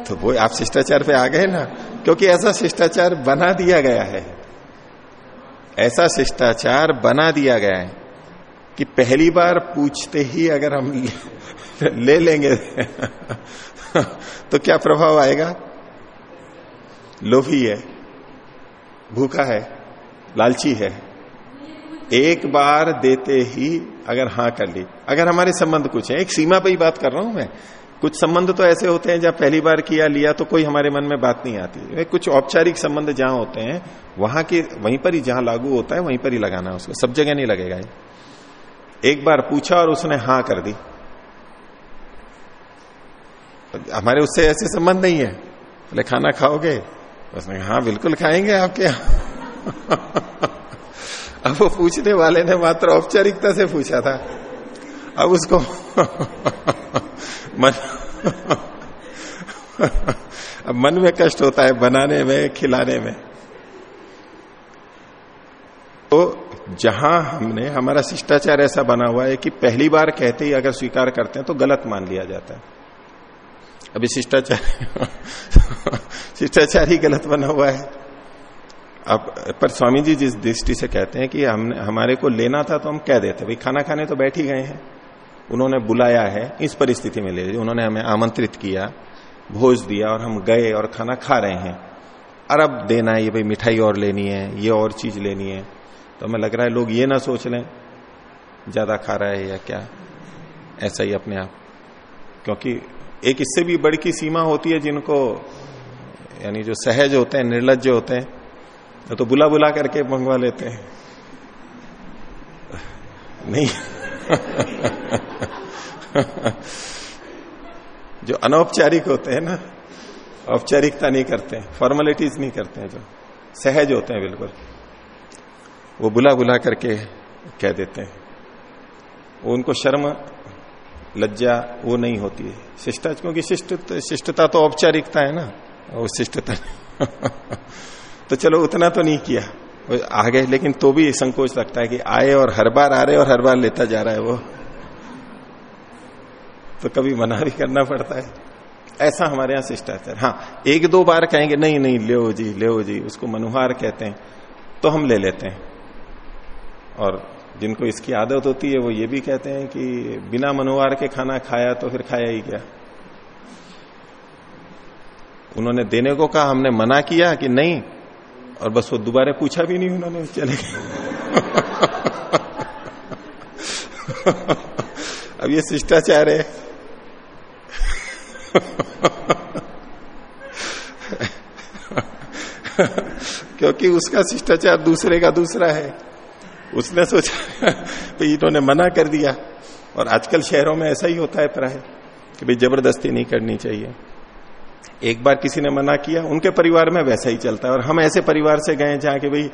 तो वो आप शिष्टाचार पे आ गए ना? क्योंकि ऐसा शिष्टाचार बना दिया गया है। ऐसा शिष्टाचार बना दिया गया है कि पहली बार पूछते ही अगर हम ले लेंगे तो क्या प्रभाव आएगा? लोभी है, भूखा है, लालची है। एक बार देते ही अगर हाँ कर ली। अगर हमारे संबंध कुछ है, एक सीमा पर ही बात कर रहा हूँ मैं। कुछ संबंध तो ऐसे होते हैं जब पहली बार किया, लिया तो कोई हमारे मन में बात नहीं आती। कुछ औपचारिक संबंध जहाँ होते हैं, वहाँ के, वहीं पर ही जहाँ लागू होता है, वहीं पर ही लगाना उसको। सब जगह नहीं लगेगा एक बार पूछा और उसने हाँ कर दी। हमारे उससे ऐसे संबंध नहीं है। बोले, खाना खाओगे? उसने हाँ बिल्कुल खाएँगे आपके अब वो पूछने वाले ने मात्र औपचारिकता से पूछा था। अब उसको मन अब मन में कष्ट होता है बनाने में, खिलाने में। तो जहाँ हमने, हमारा शिष्टाचार ऐसा बना हुआ है कि पहली बार कहते ही अगर स्वीकार करते हैं तो गलत मान लिया जाता है। अभी शिष्टाचार शिष्टाचार ही गलत बना हुआ है। अब, पर स्वामी जी जिस दृष्टि से कहते हैं कि हमने, हमारे को लेना था तो हम कह देते, भाई खाना खाने तो बैठ ही गए हैं। उन्होंने बुलाया है, इस परिस्थिति में ले लीजिए उन्होंने हमें आमंत्रित किया, भोज दिया और हम गए और खाना खा रहे हैं। और अब देना है, ये भाई मिठाई और लेनी है, ये और चीज़ लेनी है। तो हमें लग रहा है लोग ये ना सोच लें, ज़्यादा खा रहा है या क्या? ऐसा ही अपने आप। क्योंकि एक इससे भी बड़ी की सीमा होती है जिनको, यानी जो सहज होते हैं, निर्लज होते हैं तो बुला बुला करके मंगवा लेते हैं। नहीं। जो अनौपचारिक होते हैं ना, औपचारिकता नहीं करते फॉर्मेलिटीज नहीं करते हैं जो, सहज होते हैं बिल्कुल। वो बुला बुला करके कह देते हैं। वो उनको शर्म, लज्जा, वो नहीं होती है। शिष्टा, क्योंकि शिष्ट, शिष्टता तो औपचारिकता है ना वो शिष्टता तो चलो उतना तो नहीं किया। आ गए लेकिन तो भी संकोच लगता है कि आए और हर बार आ रहे और हर बार लेता जा रहा है वो। तो कभी मना भी करना पड़ता है। ऐसा हमारे यहाँ शिष्टाचार हाँ। एक दो बार कहेंगे, नहीं नहीं, ले जी ले जी। उसको मनुहार कहते हैं तो हम ले लेते हैं। और जिनको इसकी आदत होती है, वो ये भी कहते हैं कि बिना मनोवार के खाना खाया तो फिर खाया ही क्या? उन्होंने देने को कहा, हमने मना किया कि नहीं और बस वो दोबारा पूछा भी नहीं उन्होंने, चले गए। अब ये शिष्टाचार है। क्योंकि उसका शिष्टाचार दूसरे का दूसरा है। उसने सोचा तो इन्होंने मना कर दिया। और आजकल शहरों में ऐसा ही होता है प्राय, कि भाई ज़बरदस्ती नहीं करनी चाहिए। एक बार किसी ने मना किया, उनके परिवार में वैसा ही चलता है। और हम ऐसे परिवार से गए जहाँ कि भाई,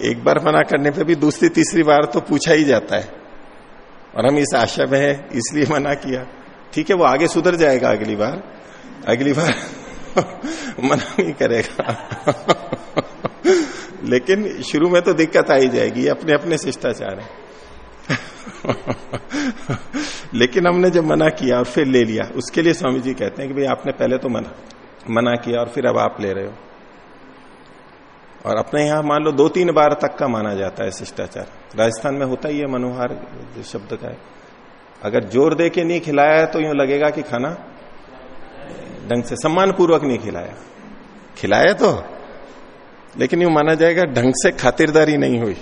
एक बार मना करने पे भी दूसरी, तीसरी बार तो पूछा ही जाता है। और हम इस आशा में है, इसलिए मना किया। ठीक है, वो आगे सुधर जाएगा अगली बार। अगली बार मना नहीं करेगा। लेकिन शुरू में तो दिक्कत आ ही जाएगी अपने अपने शिष्टाचार है। लेकिन हमने जब मना किया और फिर ले लिया, उसके लिए स्वामी जी कहते हैं कि भाई आपने पहले तो मना मना किया और फिर अब आप ले रहे हो। और अपने यहाँ मान लो दो तीन बार तक का माना जाता है शिष्टाचार। राजस्थान में होता ही है मनोहार शब्द का है। अगर ज़ोर दे के नहीं खिलाया तो यूँ लगेगा कि खाना ढंग से सम्मान पूर्वक नहीं खिलाया। खिलाया तो लेकिन यूँ माना जाएगा ढंग से खातिरदारी नहीं हुई।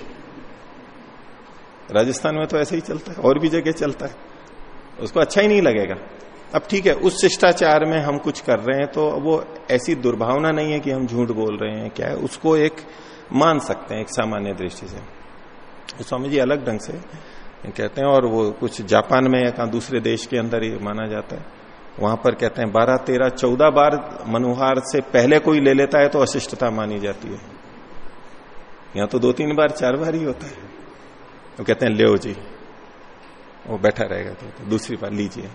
राजस्थान में तो ऐसे ही चलता है, और भी जगह चलता है। उसको अच्छा ही नहीं लगेगा। अब ठीक है, उस शिष्टाचार में हम कुछ कर रहे हैं तो वो ऐसी दुर्भावना नहीं है कि हम झूठ बोल रहे हैं, क्या है? उसको एक मान सकते हैं एक सामान्य दृष्टि से। तो स्वामी जी अलग ढंग से कहते हैं और वो कुछ जापान में या कहा दूसरे देश के अंदर ही माना जाता है। वहाँ पर कहते हैं, बारह तेरह चौदह बार मनुहार से पहले कोई ले लेता है तो अशिष्टता मानी जाती है। यहाँ तो दो तीन बार चार बार ही होता है। वो तो कहते हैं ले जी वो बैठा रहेगा तो, तो दूसरी बार लीजिए।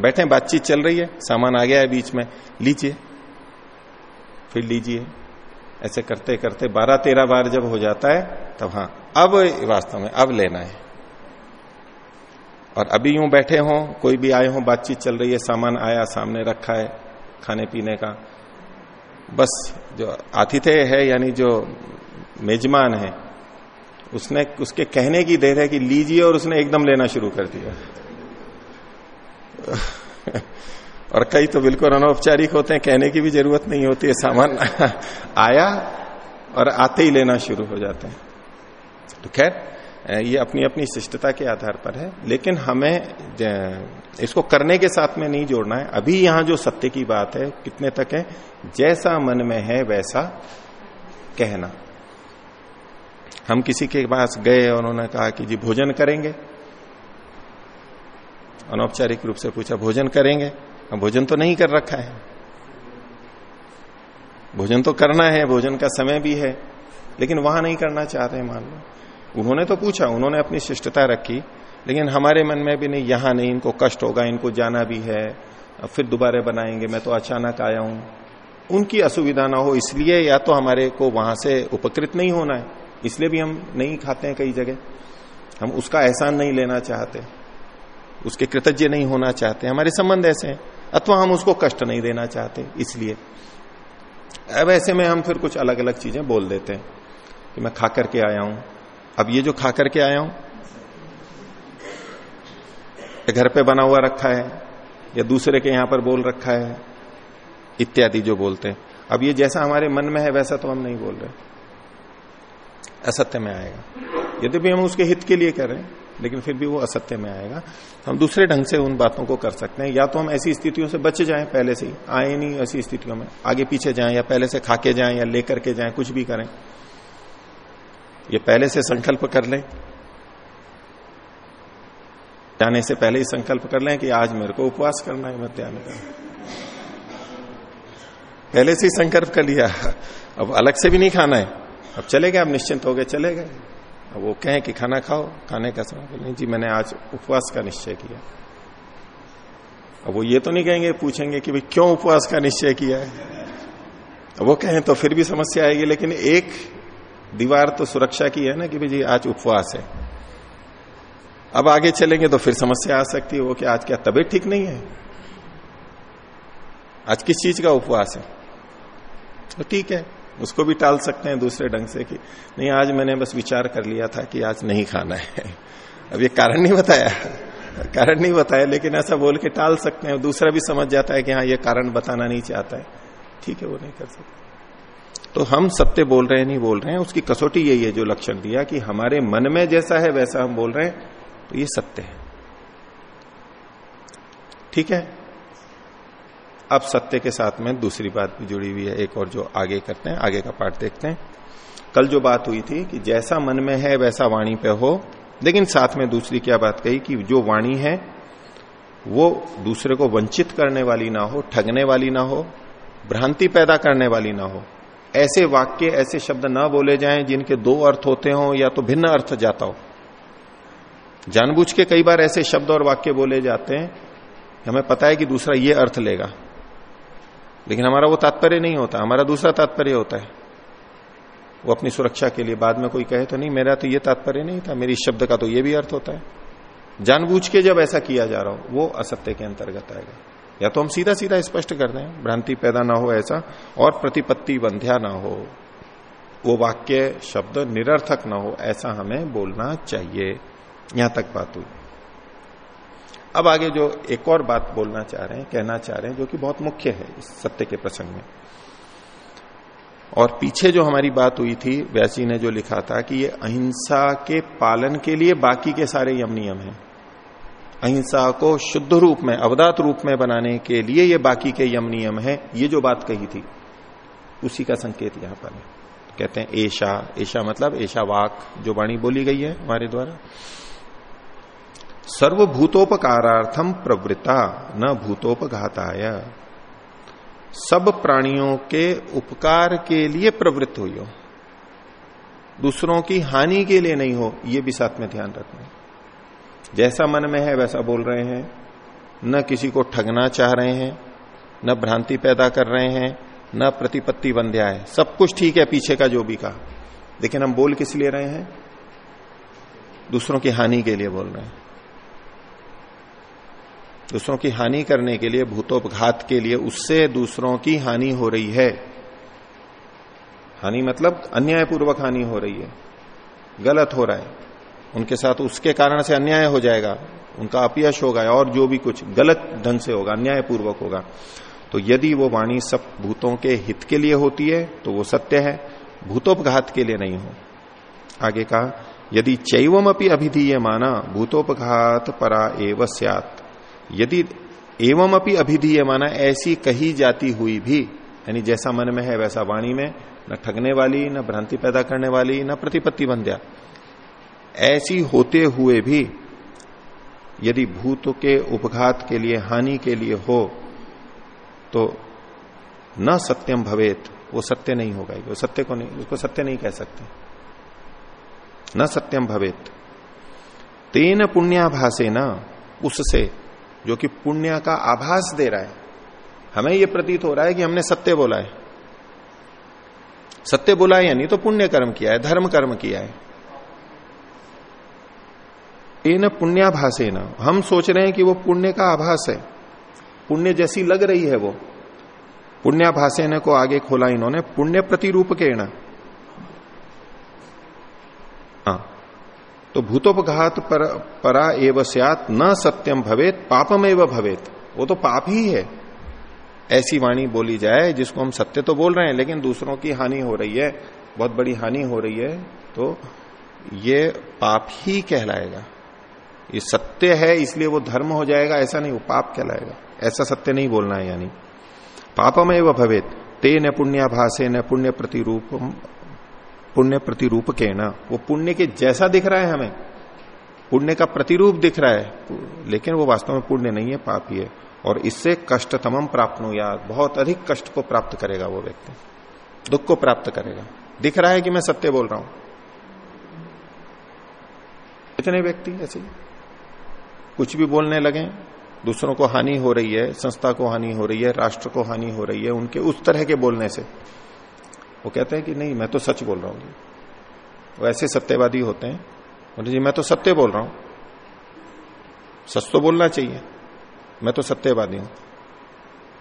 बैठे बातचीत चल रही है सामान आ गया है बीच में लीजिए। फिर लीजिए। ऐसे करते करते बारह तेरह बार जब हो जाता है तब हाँ अब वास्तव में अब लेना है। और अभी यूँ बैठे हो कोई भी आए हो बातचीत चल रही है सामान आया सामने रखा है खाने पीने का। बस जो आतिथ्य है यानी जो मेजमान है उसने, उसके कहने की देर है कि लीजिए और उसने एकदम लेना शुरू कर दिया। और कई तो बिल्कुल अनौपचारिक होते हैं, कहने की भी ज़रूरत नहीं होती है, सामान आया और आते ही लेना शुरू हो जाते हैं। तो खैर ये अपनी अपनी शिष्टता के आधार पर है, लेकिन हमें इसको करने के साथ में नहीं जोड़ना है। अभी यहाँ जो सत्य की बात है, कितने तक है, जैसा मन में है वैसा कहना। हम किसी के पास गए और उन्होंने कहा कि जी भोजन करेंगे। अनौपचारिक रूप से पूछा, भोजन करेंगे? हम भोजन तो नहीं कर रखा है। भोजन तो करना है, भोजन का समय भी है, लेकिन वहाँ नहीं करना चाहते मान लो। उन्होंने तो पूछा, उन्होंने अपनी शिष्टता रखी, लेकिन हमारे मन में भी नहीं, यहाँ नहीं, इनको कष्ट होगा, इनको जाना भी है, अब फिर दोबारा बनाएँगे, मैं तो अचानक आया हूँ। उनकी असुविधा ना हो, इसलिए या तो हमारे को वहाँ से उपकृत नहीं होना है। इसलिए भी हम नहीं खाते हैं कई जगह। हम उसका एहसान नहीं लेना चाहते। उसके कृतज्ञ नहीं होना चाहते। हमारे संबंध ऐसे हैं। अथवा हम उसको कष्ट नहीं देना चाहते, इसलिए। अब ऐसे में हम फिर कुछ अलग अलग चीज़ें बोल देते हैं कि मैं खा करके आया हूँ। अब ये जो खा करके आया हूँ घर पे बना हुआ रखा है, या दूसरे के यहाँ पर बोल रखा है, इत्यादि जो बोलते हैं। अब ये जैसा हमारे मन में है, वैसा तो हम नहीं बोल रहे। असत्य में आएगा। यदि भी हम उसके हित के लिए कर रहे हैं, लेकिन फिर भी वो असत्य में आएगा। हम दूसरे ढंग से उन बातों को कर सकते हैं। या तो हम ऐसी स्थितियों से बच जाएँ, पहले से ही। आए नहीं ऐसी स्थितियों में। आगे पीछे जाएँ, या पहले से खाके जाएँ, या लेकर के जाएँ, कुछ भी करें। ये पहले से संकल्प कर लें। जाने से पहले ही संकल्प कर लें कि आज मेरे को उपवास करना है मध्यान्ह का पहले से ही संकल्प कर लिया। अब अलग से भी नहीं खाना है। अब चले गए, अब निश्चिंत हो गए, चले गए। अब वो कहें कि खाना खाओ, खाने का समय बोले जी, मैंने आज उपवास का निश्चय किया। अब वो ये तो नहीं कहेंगे, पूछेंगे कि भाई क्यों उपवास का निश्चय किया है? अब वो कहें तो फिर भी समस्या आएगी, लेकिन एक दीवार तो सुरक्षा की है ना कि भाई जी, आज उपवास है। अब आगे चलेंगे तो फिर समस्या आ सकती है, वो कि आज क्या तबीयत ठीक नहीं है? आज किस चीज़ का उपवास है? तो ठीक है। उसको भी टाल सकते हैं दूसरे ढंग से कि नहीं, आज मैंने बस विचार कर लिया था कि आज नहीं खाना है। अब ये कारण नहीं बताया। कारण नहीं बताया, लेकिन ऐसा बोल के टाल सकते हैं। दूसरा भी समझ जाता है कि हाँ ये कारण बताना नहीं चाहता है। ठीक है, वो नहीं कर सकते। तो हम सत्य बोल रहे हैं, नहीं बोल रहे हैं, उसकी कसौटी यही है जो लक्षण दिया कि हमारे मन में जैसा है वैसा हम बोल रहे हैं तो ये सत्य है। ठीक है? अब सत्य के साथ में दूसरी बात भी जुड़ी हुई है, एक और जो आगे करते हैं, आगे का पाठ देखते हैं। कल जो बात हुई थी कि जैसा मन में है वैसा वाणी पे हो, लेकिन साथ में दूसरी क्या बात कही कि जो वाणी है, वो दूसरे को वंचित करने वाली ना हो, ठगने वाली ना हो, भ्रांति पैदा करने वाली ना हो, ऐसे वाक्य, ऐसे शब्द ना बोले जाएँ जिनके दो अर्थ होते हो या तो भिन्न अर्थ जाता हो। जानबूझ के कई बार ऐसे शब्द और वाक्य बोले जाते हैं, हमें पता है कि दूसरा ये अर्थ लेगा। लेकिन हमारा वो तात्पर्य नहीं होता, हमारा दूसरा तात्पर्य होता है। वो अपनी सुरक्षा के लिए, बाद में कोई कहे तो नहीं, मेरा तो ये तात्पर्य नहीं था, मेरी शब्द का तो ये भी अर्थ होता है। जानबूझ के जब ऐसा किया जा रहा हो, वो असत्य के अंतर्गत आएगा। या तो हम सीधा सीधा स्पष्ट कर दें, भ्रांति पैदा ना हो ऐसा, और प्रतिपत्ति बंध्या ना हो, वो वाक्य, शब्द निरर्थक ना हो, ऐसा हमें बोलना चाहिए। यहाँ तक बात हुई। अब आगे जो एक और बात बोलना चाह रहे हैं, कहना चाह रहे हैं, जो कि बहुत मुख्य है इस सत्य के प्रसंग में। और पीछे जो हमारी बात हुई थी व्यासी ने जो लिखा था कि ये अहिंसा के पालन के लिए बाकी के सारे यम नियम हैं। अहिंसा को शुद्ध रूप में, अवदात रूप में बनाने के लिए ये बाकी के यम नियम है। ये जो बात कही थी, उसी का संकेत यहाँ पर है। कहते हैं, ऐशा ऐशा मतलब ऐशा वाक, जो वाणी बोली गई है हमारे द्वारा। सर्वभूतोपकारार्थम प्रवृत्ता न भूतोपघाताय। सब प्राणियों के उपकार के लिए प्रवृत्त हुई हो। दूसरों की हानि के लिए नहीं हो, ये भी साथ में ध्यान रखना। जैसा मन में है, वैसा बोल रहे हैं। न किसी को ठगना चाह रहे हैं, न भ्रांति पैदा कर रहे हैं, न प्रतिपत्ति बंध्या है। सब कुछ ठीक है, पीछे का जो भी कहा। लेकिन हम बोल किस लिए रहे हैं? दूसरों की हानि के लिए बोल रहे हैं। दूसरों की हानि करने के लिए, भूतोपघात के लिए, उससे दूसरों की हानि हो रही है। हानि मतलब अन्यायपूर्वक हानि हो रही है। गलत हो रहा है। उनके साथ उसके कारण से अन्याय हो जाएगा। उनका अपयश होगा और जो भी कुछ गलत ढंग से होगा, अन्यायपूर्वक होगा। तो यदि वो वाणी सब भूतों के हित के लिए होती है तो वो सत्य है। भूतोपघात के लिए नहीं हो। आगे कहा, यदि चैवम अपनी अभिधीय माना भूतोपघात परा एव यदि एवं अपनी अभिधीय माना ऐसी कही जाती हुई भी, यानी जैसा मन में है वैसा वाणी में, न ठगने वाली, न भ्रांति पैदा करने वाली, न प्रतिपत्ति बंध्या, ऐसी होते हुए भी यदि भूत के उपघात के लिए, हानि के लिए हो तो न सत्यम भवेत, वो सत्य नहीं होगा, वो सत्य को नहीं, उसको सत्य नहीं कह सकते। न सत्यम भवेत। तेन पुण्याभासे न उससे जो कि पुण्य का आभास दे रहा है। हमें यह प्रतीत हो रहा है कि हमने सत्य बोला है। सत्य बोला है यानी तो पुण्य कर्म किया है, धर्म कर्म किया है। इन पुण्याभासे न हम सोच रहे हैं कि वो पुण्य का आभास है। पुण्य जैसी लग रही है वो। पुण्याभासे को आगे खोला इन्होंने, पुण्य प्रतिरूप के न हाँ। तो भूतोपघात पर, परा एव सियात न सत्यम भवेत पापम एव भवेत। वो तो पाप ही है। ऐसी वाणी बोली जाए जिसको हम सत्य तो बोल रहे हैं लेकिन दूसरों की हानि हो रही है बहुत बड़ी हानि हो रही है तो ये पाप ही कहलाएगा। ये सत्य है इसलिए वो धर्म हो जाएगा ऐसा नहीं वो पाप कहलाएगा। ऐसा सत्य नहीं बोलना है यानी। पापम एव भवेत ते न पुण्याभासे न पुण्य प्रतिरूप पुण्य प्रतिरूप के न वो पुण्य के जैसा दिख रहा है हमें, पुण्य का प्रतिरूप दिख रहा है, लेकिन वो वास्तव में पुण्य नहीं है, पाप ही है। और इससे कष्टतमम प्राप्त या बहुत अधिक कष्ट को प्राप्त करेगा वो व्यक्ति, दुख को प्राप्त करेगा। दिख रहा है कि मैं सत्य बोल रहा हूँ? इतने व्यक्ति ऐसे कुछ भी बोलने लगे, दूसरों को हानि हो रही है, संस्था को हानि हो रही है, राष्ट्र को हानि हो रही है, उनके उस तरह के बोलने से। वो कहते हैं कि नहीं, मैं तो सच बोल रहा हूँ जी। वो ऐसे सत्यवादी होते हैं। बोले जी, मैं तो सत्य बोल रहा हूँ। सच तो बोलना चाहिए। मैं तो सत्यवादी हूँ।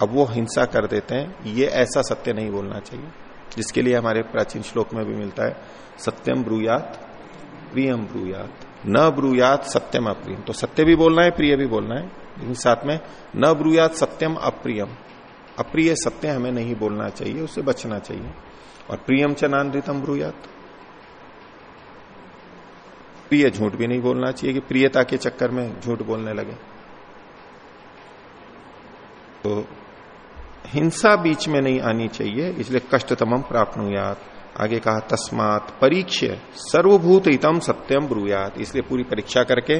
अब वो हिंसा कर देते हैं। ये ऐसा सत्य नहीं बोलना चाहिए, जिसके लिए हमारे प्राचीन श्लोक में भी मिलता है, सत्यम ब्रूयात, प्रियम ब्रूयात। न ब्रूयात सत्यम अप्रियम। तो सत्य भी बोलना है, प्रिय भी बोलना है। लेकिन साथ में, न ब्रूयात सत्यम अप्रियम। अप्रिय सत्य हमें नहीं बोलना चाहिए उससे बचना चाहिए। और प्रियम चनान्वितम ब्रूयात। प्रिय झूठ भी नहीं बोलना चाहिए कि प्रियता के चक्कर में झूठ बोलने लगे। तो हिंसा बीच में नहीं आनी चाहिए, इसलिए कष्टतमम प्राप्त आगे कहा, तस्मात परीक्ष सर्वभूत हितम सत्यम ब्रुयात। इसलिए पूरी परीक्षा करके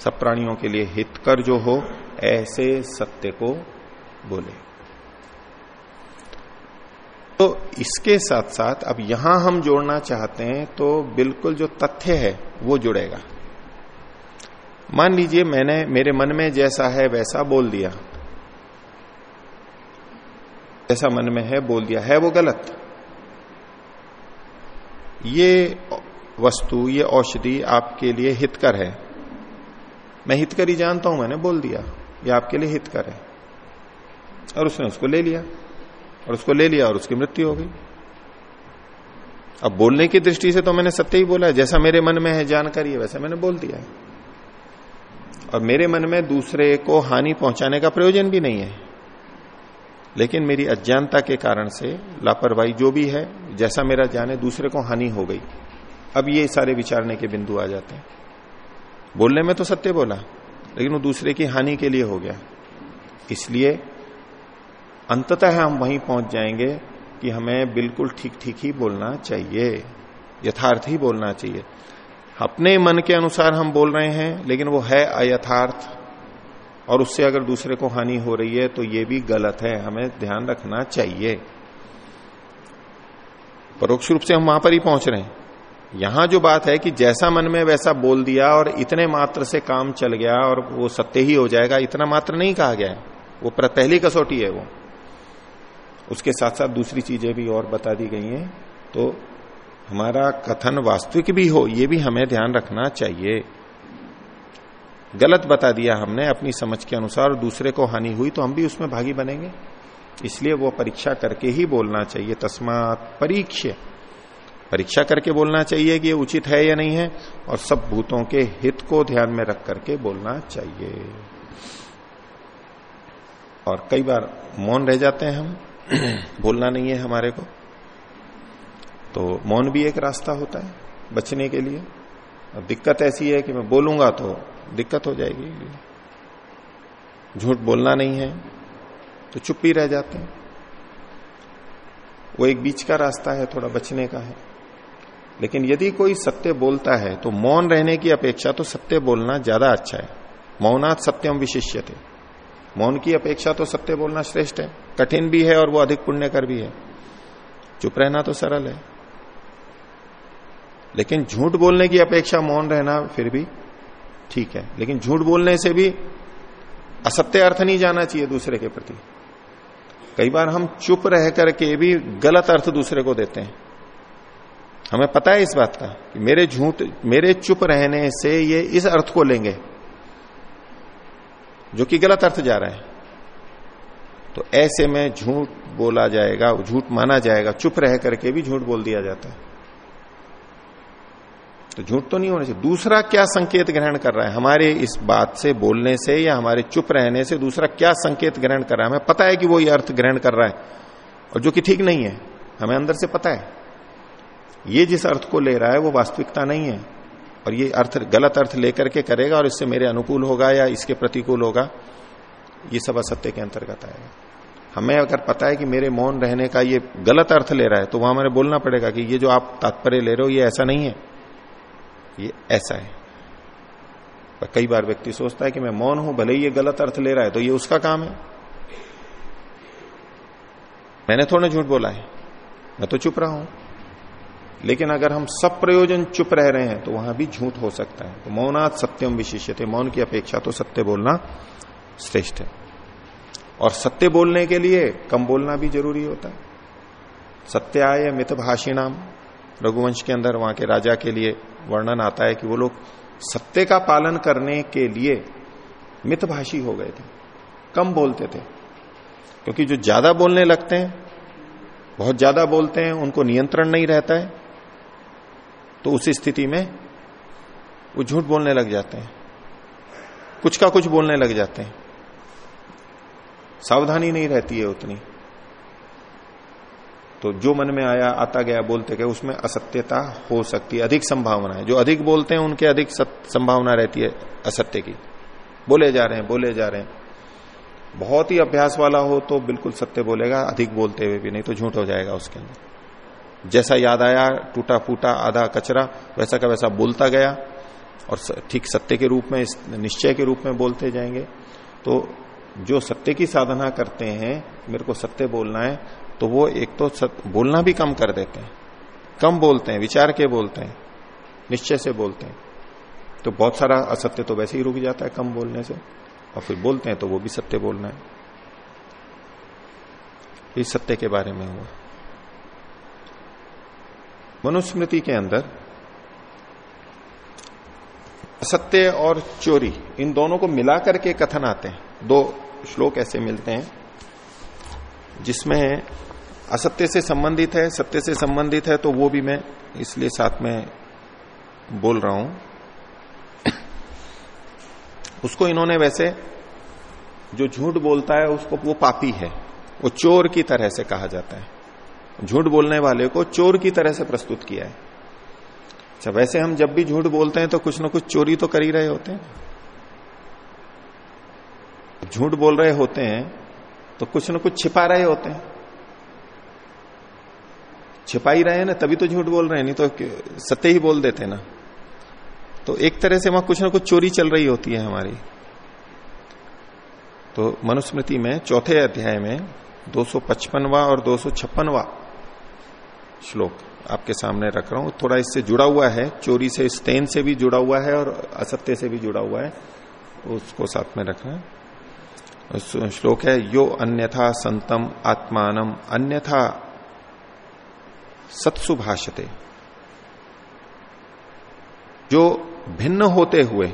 सब प्राणियों के लिए हितकर जो हो, ऐसे सत्य को बोले। तो इसके साथ साथ अब यहाँ हम जोड़ना चाहते हैं तो बिल्कुल जो तथ्य है, वो जुड़ेगा। मान लीजिए मैंने, मेरे मन में जैसा है वैसा बोल दिया। जैसा मन में है, बोल दिया। है वो गलत? ये वस्तु, ये औषधि आपके लिए हितकर है। मैं हितकर ही जानता हूँ, मैंने बोल दिया। ये आपके लिए हितकर है। और उसने उसको ले लिया। और उसको ले लिया और उसकी मृत्यु हो गई। अब बोलने की दृष्टि से तो मैंने सत्य ही बोला जैसा मेरे मन में है जानकारी है, वैसा मैंने बोल दिया है। और मेरे मन में दूसरे को हानि पहुँचाने का प्रयोजन भी नहीं है। लेकिन मेरी अज्ञानता के कारण से, लापरवाही जो भी है, जैसा मेरा जाने दूसरे को हानि हो गई। अब ये सारे विचारने के बिंदु आ जाते हैं। बोलने में तो सत्य बोला, लेकिन वो दूसरे की हानि के लिए हो गया। इसलिए अंततः हम वहीं पहुँच जाएँगे कि हमें बिल्कुल ठीक ठीक ही बोलना चाहिए, यथार्थ ही बोलना चाहिए। अपने मन के अनुसार हम बोल रहे हैं, लेकिन वो है अयथार्थ, और उससे अगर दूसरे को हानि हो रही है तो ये भी गलत है, हमें ध्यान रखना चाहिए। परोक्ष रूप से हम वहाँ पर ही पहुँच रहे हैं। यहाँ जो बात है कि जैसा मन में वैसा बोल दिया, और इतने मात्र से काम चल गया, और वो सत्य ही हो जाएगा, इतना मात्र नहीं कहा गया है। वो पहली कसौटी है वो। उसके साथ साथ दूसरी चीज़ें भी और बता दी गई हैं। तो हमारा कथन वास्तविक भी हो, ये भी हमें ध्यान रखना चाहिए। गलत बता दिया हमने अपनी समझ के अनुसार दूसरे को हानि हुई तो हम भी उसमें भागी बनेंगे। इसलिए वो परीक्षा करके ही बोलना चाहिए, तस्मात परीक्ष परीक्षा करके बोलना चाहिए कि ये उचित है या नहीं है, और सब भूतों के हित को ध्यान में रख करके बोलना चाहिए। और कई बार मौन रह जाते हैं हम। बोलना नहीं है हमारे को। तो मौन भी एक रास्ता होता है बचने के लिए। अब दिक्कत ऐसी है कि मैं बोलूँगा तो दिक्कत हो जाएगी। झूठ बोलना नहीं है तो चुप ही रह जाते हैं। वो एक बीच का रास्ता है, थोड़ा बचने का है। लेकिन यदि कोई सत्य बोलता है तो मौन रहने की अपेक्षा तो सत्य बोलना ज़्यादा अच्छा है। मौनात सत्यम विशिष्य थे मौन की अपेक्षा तो सत्य बोलना श्रेष्ठ है, कठिन भी है और वो अधिक पुण्य कर भी है। चुप रहना तो सरल है। लेकिन झूठ बोलने की अपेक्षा मौन रहना फिर भी ठीक है। लेकिन झूठ बोलने से भी असत्य अर्थ नहीं जाना चाहिए दूसरे के प्रति। कई बार हम चुप रह करके भी गलत अर्थ दूसरे को देते हैं। हमें पता है इस बात का कि मेरे झूठ, मेरे चुप रहने से ये इस अर्थ को लेंगे। जो कि गलत अर्थ जा रहा है। तो ऐसे में झूठ बोला जाएगा, झूठ माना जाएगा, चुप रह करके भी झूठ बोल दिया जाता है। तो झूठ तो नहीं होना चाहिए। दूसरा क्या संकेत ग्रहण कर रहा है? हमारे इस बात से, बोलने से या हमारे चुप रहने से दूसरा क्या संकेत ग्रहण कर रहा है? हमें पता है कि वो ये अर्थ ग्रहण कर रहा है और जो कि ठीक नहीं है। हमें अंदर से पता है। ये जिस अर्थ को ले रहा है, वो वास्तविकता नहीं है। और ये अर्थ, गलत अर्थ लेकर के करेगा और इससे मेरे अनुकूल होगा या इसके प्रतिकूल होगा, ये सब असत्य के अंतर्गत आएगा। हमें अगर पता है कि मेरे मौन रहने का ये गलत अर्थ ले रहा है तो वहाँ मैंने बोलना पड़ेगा कि ये जो आप तात्पर्य ले रहे हो, ये ऐसा नहीं है। ये ऐसा है। कई बार व्यक्ति सोचता है कि मैं मौन हूँ, भले ही ये गलत अर्थ ले रहा है तो ये उसका काम है। मैंने थोड़ा झूठ बोला है। मैं तो चुप रहा हूँ। लेकिन अगर हम सब प्रयोजन चुप रह रहे हैं तो वहाँ भी झूठ हो सकता है। तो मौनाथ सत्यम विशिष्य थे मौन की अपेक्षा तो सत्य बोलना श्रेष्ठ है। और सत्य बोलने के लिए कम बोलना भी ज़रूरी होता है। सत्याय मित भाषिणाम। रघुवंश के अंदर वहाँ के राजा के लिए वर्णन आता है कि वो लोग सत्य का पालन करने के लिए मितभाषी हो गए थे। कम बोलते थे। क्योंकि जो ज़्यादा बोलने लगते हैं, बहुत ज़्यादा बोलते हैं, उनको नियंत्रण नहीं रहता है। तो उस स्थिति में वो झूठ बोलने लग जाते हैं। कुछ का कुछ बोलने लग जाते हैं। सावधानी नहीं रहती है उतनी। तो जो मन में आया, आता गया, बोलते गए, उसमें असत्यता हो सकती है, अधिक संभावना है। जो अधिक बोलते हैं, उनके अधिक संभावना रहती है असत्य की। बोले जा रहे हैं, बोले जा रहे हैं। बहुत ही अभ्यास वाला हो तो बिल्कुल सत्य बोलेगा, अधिक बोलते हुए भी, नहीं तो झूठ हो जाएगा उसके अंदर। जैसा याद आया टूटा फूटा आधा कचरा वैसा का वैसा बोलता गया और ठीक सत्य के रूप में निश्चय के रूप में बोलते जाएँगे। तो जो सत्य की साधना करते हैं मेरे को सत्य बोलना है तो वो एक तो सत, बोलना भी कम कर देते हैं। कम बोलते हैं विचार के बोलते हैं निश्चय से बोलते हैं। तो बहुत सारा असत्य तो वैसे ही रुक जाता है कम बोलने से और फिर बोलते हैं तो वो भी सत्य बोलना है। इस सत्य के बारे में हुआ। मनुस्मृति के अंदर असत्य और चोरी, इन दोनों को मिलाकर के कथन आते हैं। दो श्लोक ऐसे मिलते हैं, जिसमें असत्य से संबंधित है, सत्य से संबंधित है तो वो भी मैं इसलिए साथ में बोल रहा हूँ। उसको इन्होंने वैसे जो झूठ बोलता है, उसको वो पापी है। वो चोर की तरह से कहा जाता है। झूठ बोलने वाले को चोर की तरह से प्रस्तुत किया है। अच्छा वैसे हम जब भी झूठ बोलते हैं तो कुछ ना कुछ चोरी तो कर ही रहे होते हैं। झूठ बोल रहे होते हैं तो कुछ ना कुछ छिपा रहे होते हैं। छिपा ही रहे हैं ना, तभी तो झूठ बोल रहे हैं, नहीं तो सत्य ही बोल देते ना। तो एक तरह से वहाँ कुछ ना कुछ चोरी चल रही होती है हमारी। तो मनुस्मृति में चौथे अध्याय में 255वां और 256वां श्लोक आपके सामने रख रहा हूँ। थोड़ा इससे जुड़ा हुआ है। चोरी से, स्टेन से भी जुड़ा हुआ है और असत्य से भी जुड़ा हुआ है। उसको साथ में रखना श्लोक है, यो अन्यथा संतम आत्मानम, अन्यथा सत्सु भाषते जो भिन्न होते हुए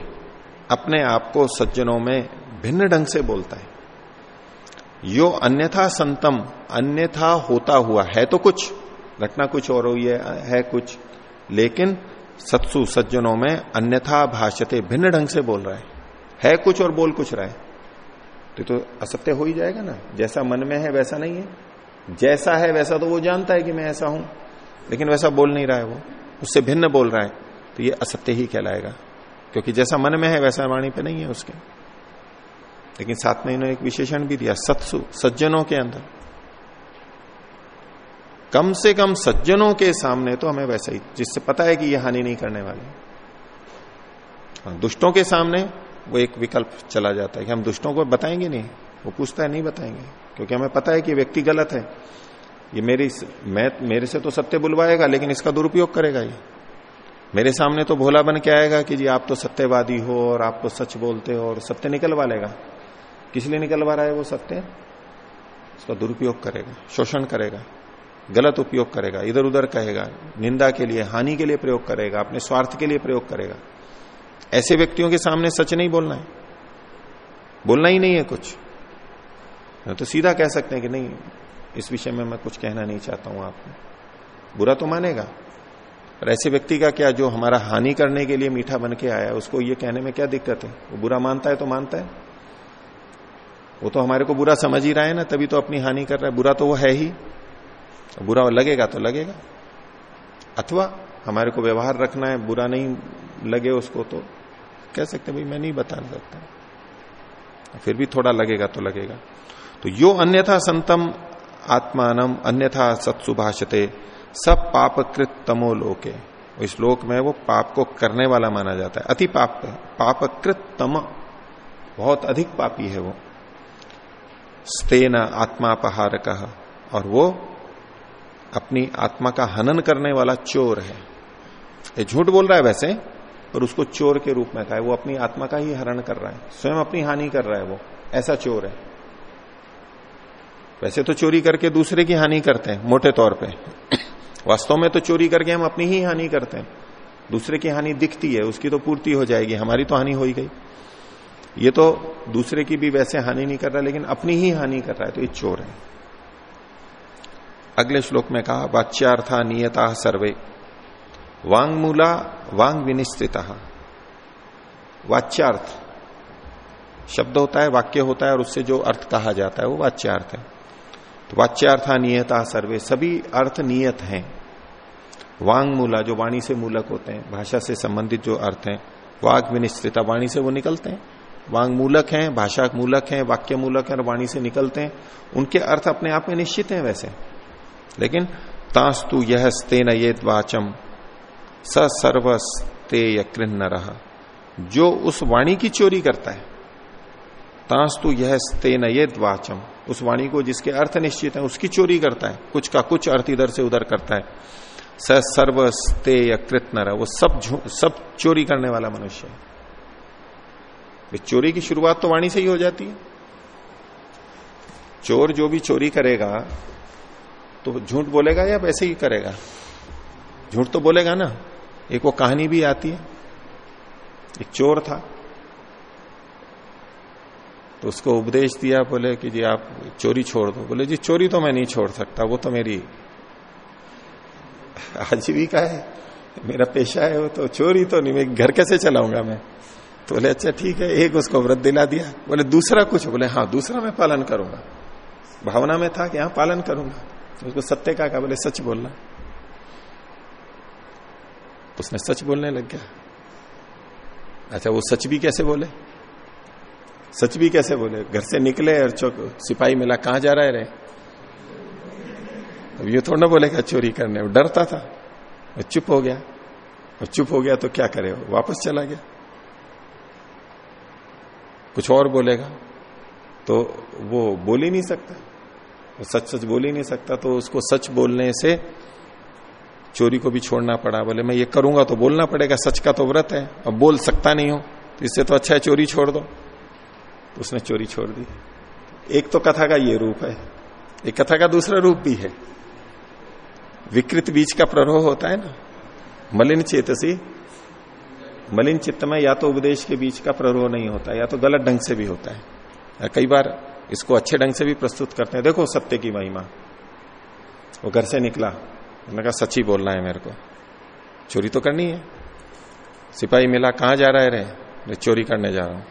अपने आप को सज्जनों में भिन्न ढंग से बोलता है। यो अन्यथा संतम, अन्यथा होता हुआ है तो कुछ। घटना कुछ और हुई है, है कुछ। लेकिन सत्सु सज्जनों में अन्यथा भाषते भिन्न ढंग से बोल रहा है। है कुछ और बोल कुछ रहा है। तो, तो असत्य हो ही जाएगा ना। जैसा मन में है वैसा नहीं है। जैसा है वैसा तो वो जानता है कि मैं ऐसा हूँ। लेकिन वैसा बोल नहीं रहा है वो। उससे भिन्न बोल रहा है। तो ये असत्य ही कहलाएगा। क्योंकि जैसा मन में है वैसा वाणी पे नहीं है उसके। लेकिन साथ में इन्होंने एक विशेषण भी दिया सत्सु सज्जनों के अंदर। कम से कम सज्जनों के सामने तो हमें वैसा ही जिससे पता है कि ये हानि नहीं करने वाले। हाँ, दुष्टों के सामने वो एक विकल्प चला जाता है कि हम दुष्टों को बताएँगे नहीं वो पूछता है नहीं बताएँगे क्योंकि हमें पता है कि व्यक्ति गलत है। ये मेरी मैं मेरे से तो सत्य बुलवाएगा लेकिन इसका दुरुपयोग करेगा ये। मेरे सामने तो भोला बन के आएगा कि जी आप तो सत्यवादी हो और आप तो सच बोलते हो और सत्य निकलवा लेगा। किस लिए निकलवा रहा है वो सत्य? उसका दुरुपयोग करेगा शोषण करेगा। गलत उपयोग करेगा इधर उधर कहेगा, निंदा के लिए, हानि के लिए प्रयोग करेगा, अपने स्वार्थ के लिए प्रयोग करेगा। ऐसे व्यक्तियों के सामने सच नहीं बोलना है। बोलना ही नहीं है कुछ। तो सीधा कह सकते हैं कि नहीं, इस विषय में मैं कुछ कहना नहीं चाहता हूँ आपको। बुरा तो मानेगा, पर ऐसे व्यक्ति का क्या जो हमारा हानि करने के लिए मीठा बन के आया, उसको ये कहने में क्या दिक्कत है? वो बुरा मानता है तो मानता है। वो तो हमारे को बुरा समझ ही रहा है ना, तभी तो अपनी हानि कर रहा है। बुरा तो वो है ही। बुरा लगेगा तो लगेगा। अथवा हमारे को व्यवहार रखना है, बुरा नहीं लगे उसको तो कह सकते भाई, मैं नहीं बता सकता। फिर भी थोड़ा लगेगा तो लगेगा। तो यो अन्यथा संतम आत्मानम, अन्यथा सत्सुभाषते सब पापकृत तमो लोके। इस लोक में वो पाप को करने वाला माना जाता है। अति पाप पापकृत तम, बहुत अधिक पापी है वो। स्तेन आत्मापहार और वो अपनी आत्मा का हनन करने वाला चोर है। ये झूठ बोल रहा है वैसे, पर उसको चोर के रूप में कहा है। वो अपनी आत्मा का ही हरण कर रहा है। स्वयं अपनी हानि कर रहा है वो। ऐसा चोर है। वैसे तो चोरी करके दूसरे की हानि करते हैं, मोटे तौर पे। वास्तव में तो चोरी करके हम अपनी ही हानि करते हैं। दूसरे की हानि दिखती है, उसकी तो पूर्ति हो जाएगी, हमारी तो हानि हो ही गई। ये तो दूसरे की भी वैसे हानि नहीं कर रहा, लेकिन अपनी ही हानि कर रहा है तो ये चोर है। अगले श्लोक में कहा, वाच्यार्था नियता सर्वे। वांग मूला वांग विनिश्चित वाच्यार्थ। शब्द होता है, वाक्य होता है और उससे जो अर्थ कहा जाता है, वो वाच्यार्थ है। तो वाच्यार्था नियता सर्वे, सभी अर्थ नियत हैं। वांग मूला जो वाणी से मूलक होते हैं, भाषा से संबंधित जो अर्थ हैं वाग विनिश्चिता वाणी से वो निकलते हैं। वांग मूलक हैं भाषा मूलक हैं, वाक्य मूलक है और वाणी से निकलते हैं। उनके अर्थ अपने आप में निश्चित हैं वैसे। लेकिन तास्तु यह स्तेन ये वाचम, स सर्वस्ते यकृन्न रहा जो उस वाणी की चोरी करता है, तास्तु यह स्तेन ये वाचम, उस वाणी को जिसके अर्थ निश्चित है, उसकी चोरी करता है, कुछ का कुछ अर्थ इधर से उधर करता है। स सर्वस्ते यकृत न वो सब सब चोरी करने वाला मनुष्य है। चोरी की शुरुआत तो वाणी से ही हो जाती है। चोर जो भी चोरी करेगा तो झूठ बोलेगा या वैसे ही करेगा? झूठ तो बोलेगा ना। एक वो कहानी भी आती है। एक चोर था। तो उसको उपदेश दिया, बोले कि जी आप चोरी छोड़ दो। बोले, जी, चोरी तो मैं नहीं छोड़ सकता, वो तो मेरी आजीविका है, मेरा पेशा है, वो तो चोरी तो नहीं, मैं घर कैसे चलाऊँगा मैं? तो बोले अच्छा ठीक है। एक उसको व्रत दिला दिया। बोले, दूसरा कुछ? बोले हाँ दूसरा मैं पालन करूँगा। भावना में था कि हाँ पालन करूँगा। उसको सत्य का कहा, बोले, सच बोलना। उसने सच बोलने लग गया। अच्छा वो सच भी कैसे बोले? सच भी कैसे बोले? घर से निकले और चौक, सिपाही मिला, कहाँ जा रहा है रे? अब ये थोड़ा ना बोलेगा चोरी करने, वो डरता था। और चुप हो गया। और चुप हो गया तो क्या करे वापस चला गया। कुछ और बोलेगा तो वो बोल ही नहीं सकता। सच सच बोल ही नहीं सकता तो उसको सच बोलने से चोरी को भी छोड़ना पड़ा। बोले, मैं ये करूँगा तो बोलना पड़ेगा, सच का तो व्रत है, अब बोल सकता नहीं हो तो इससे तो अच्छा है चोरी छोड़ दो। तो उसने चोरी छोड़ दी। एक तो कथा का ये रूप है, एक कथा का दूसरा रूप भी है। विकृत बीज का प्ररोह होता है ना, मलिन चेतसी मलिन चित्त में या तो उपदेश के बीच का प्ररोह नहीं होता, या तो गलत ढंग से भी होता है। कई बार इसको अच्छे ढंग से भी प्रस्तुत करते हैं। देखो सत्य की महिमा। वो घर से निकला। उन्होंने कहा, सच्ची बोलना है मेरे को। चोरी तो करनी है। सिपाही मिला, कहाँ जा रहा है रे? मैं चोरी करने जा रहा हूँ।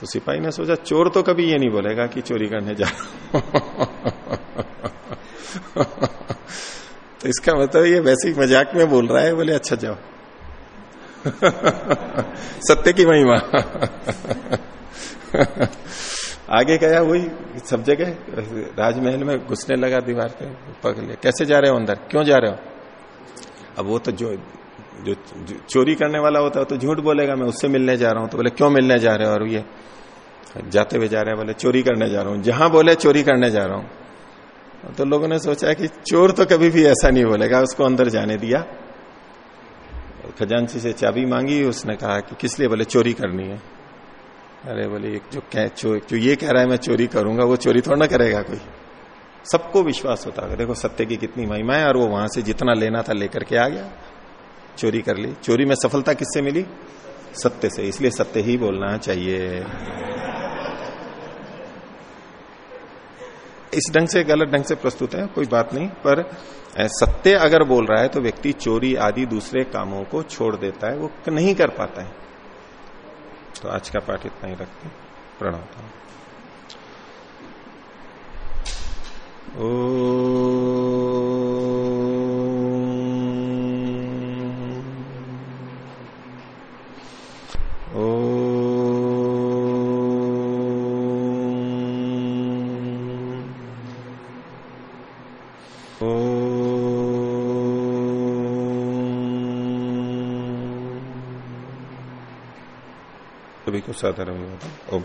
तो सिपाही ने सोचा, चोर तो कभी ये नहीं बोलेगा कि चोरी करने जा रहा तो इसका मतलब ये वैसे ही मज़ाक में बोल रहा है, बोले अच्छा जाओ। सत्य की महिमा। आगे गया वही सब जगह राजमहल में घुसने लगा दीवार पे पकड़ लिया। कैसे जा रहे हो अंदर? क्यों जा रहे हो? अब वो तो जो जो, जो चोरी करने वाला होता है तो झूठ बोलेगा मैं उससे मिलने जा रहा हूँ। तो बोले क्यों मिलने जा रहे हो? और ये जाते हुए जा रहे हैं। बोले चोरी करने जा रहा हूँ। जहाँ बोले चोरी करने जा रहा हूँ। तो लोगों ने सोचा कि चोर तो कभी भी ऐसा नहीं बोलेगा उसको अंदर जाने दिया। खजांची से चाबी मांगी उसने कहा कि किस लिए? बोले चोरी करनी है। अरे बोले एक जो कह चो, जो ये कह रहा है मैं चोरी करूँगा वो चोरी थोड़ा ना करेगा कोई। सबको विश्वास होता है। देखो सत्य की कितनी महिमा है और वो वहाँ से जितना लेना था लेकर के आ गया। चोरी कर ली। चोरी में सफलता किससे मिली? सत्य से। इसलिए सत्य ही बोलना चाहिए। इस ढंग से गलत ढंग से प्रस्तुत है कोई बात नहीं पर सत्य अगर बोल रहा है तो व्यक्ति चोरी आदि दूसरे कामों को छोड़ देता है वो नहीं कर पाता है। तो आज का पाठ इतना ही रखते प्रणव ओ सभी को साधारण ओम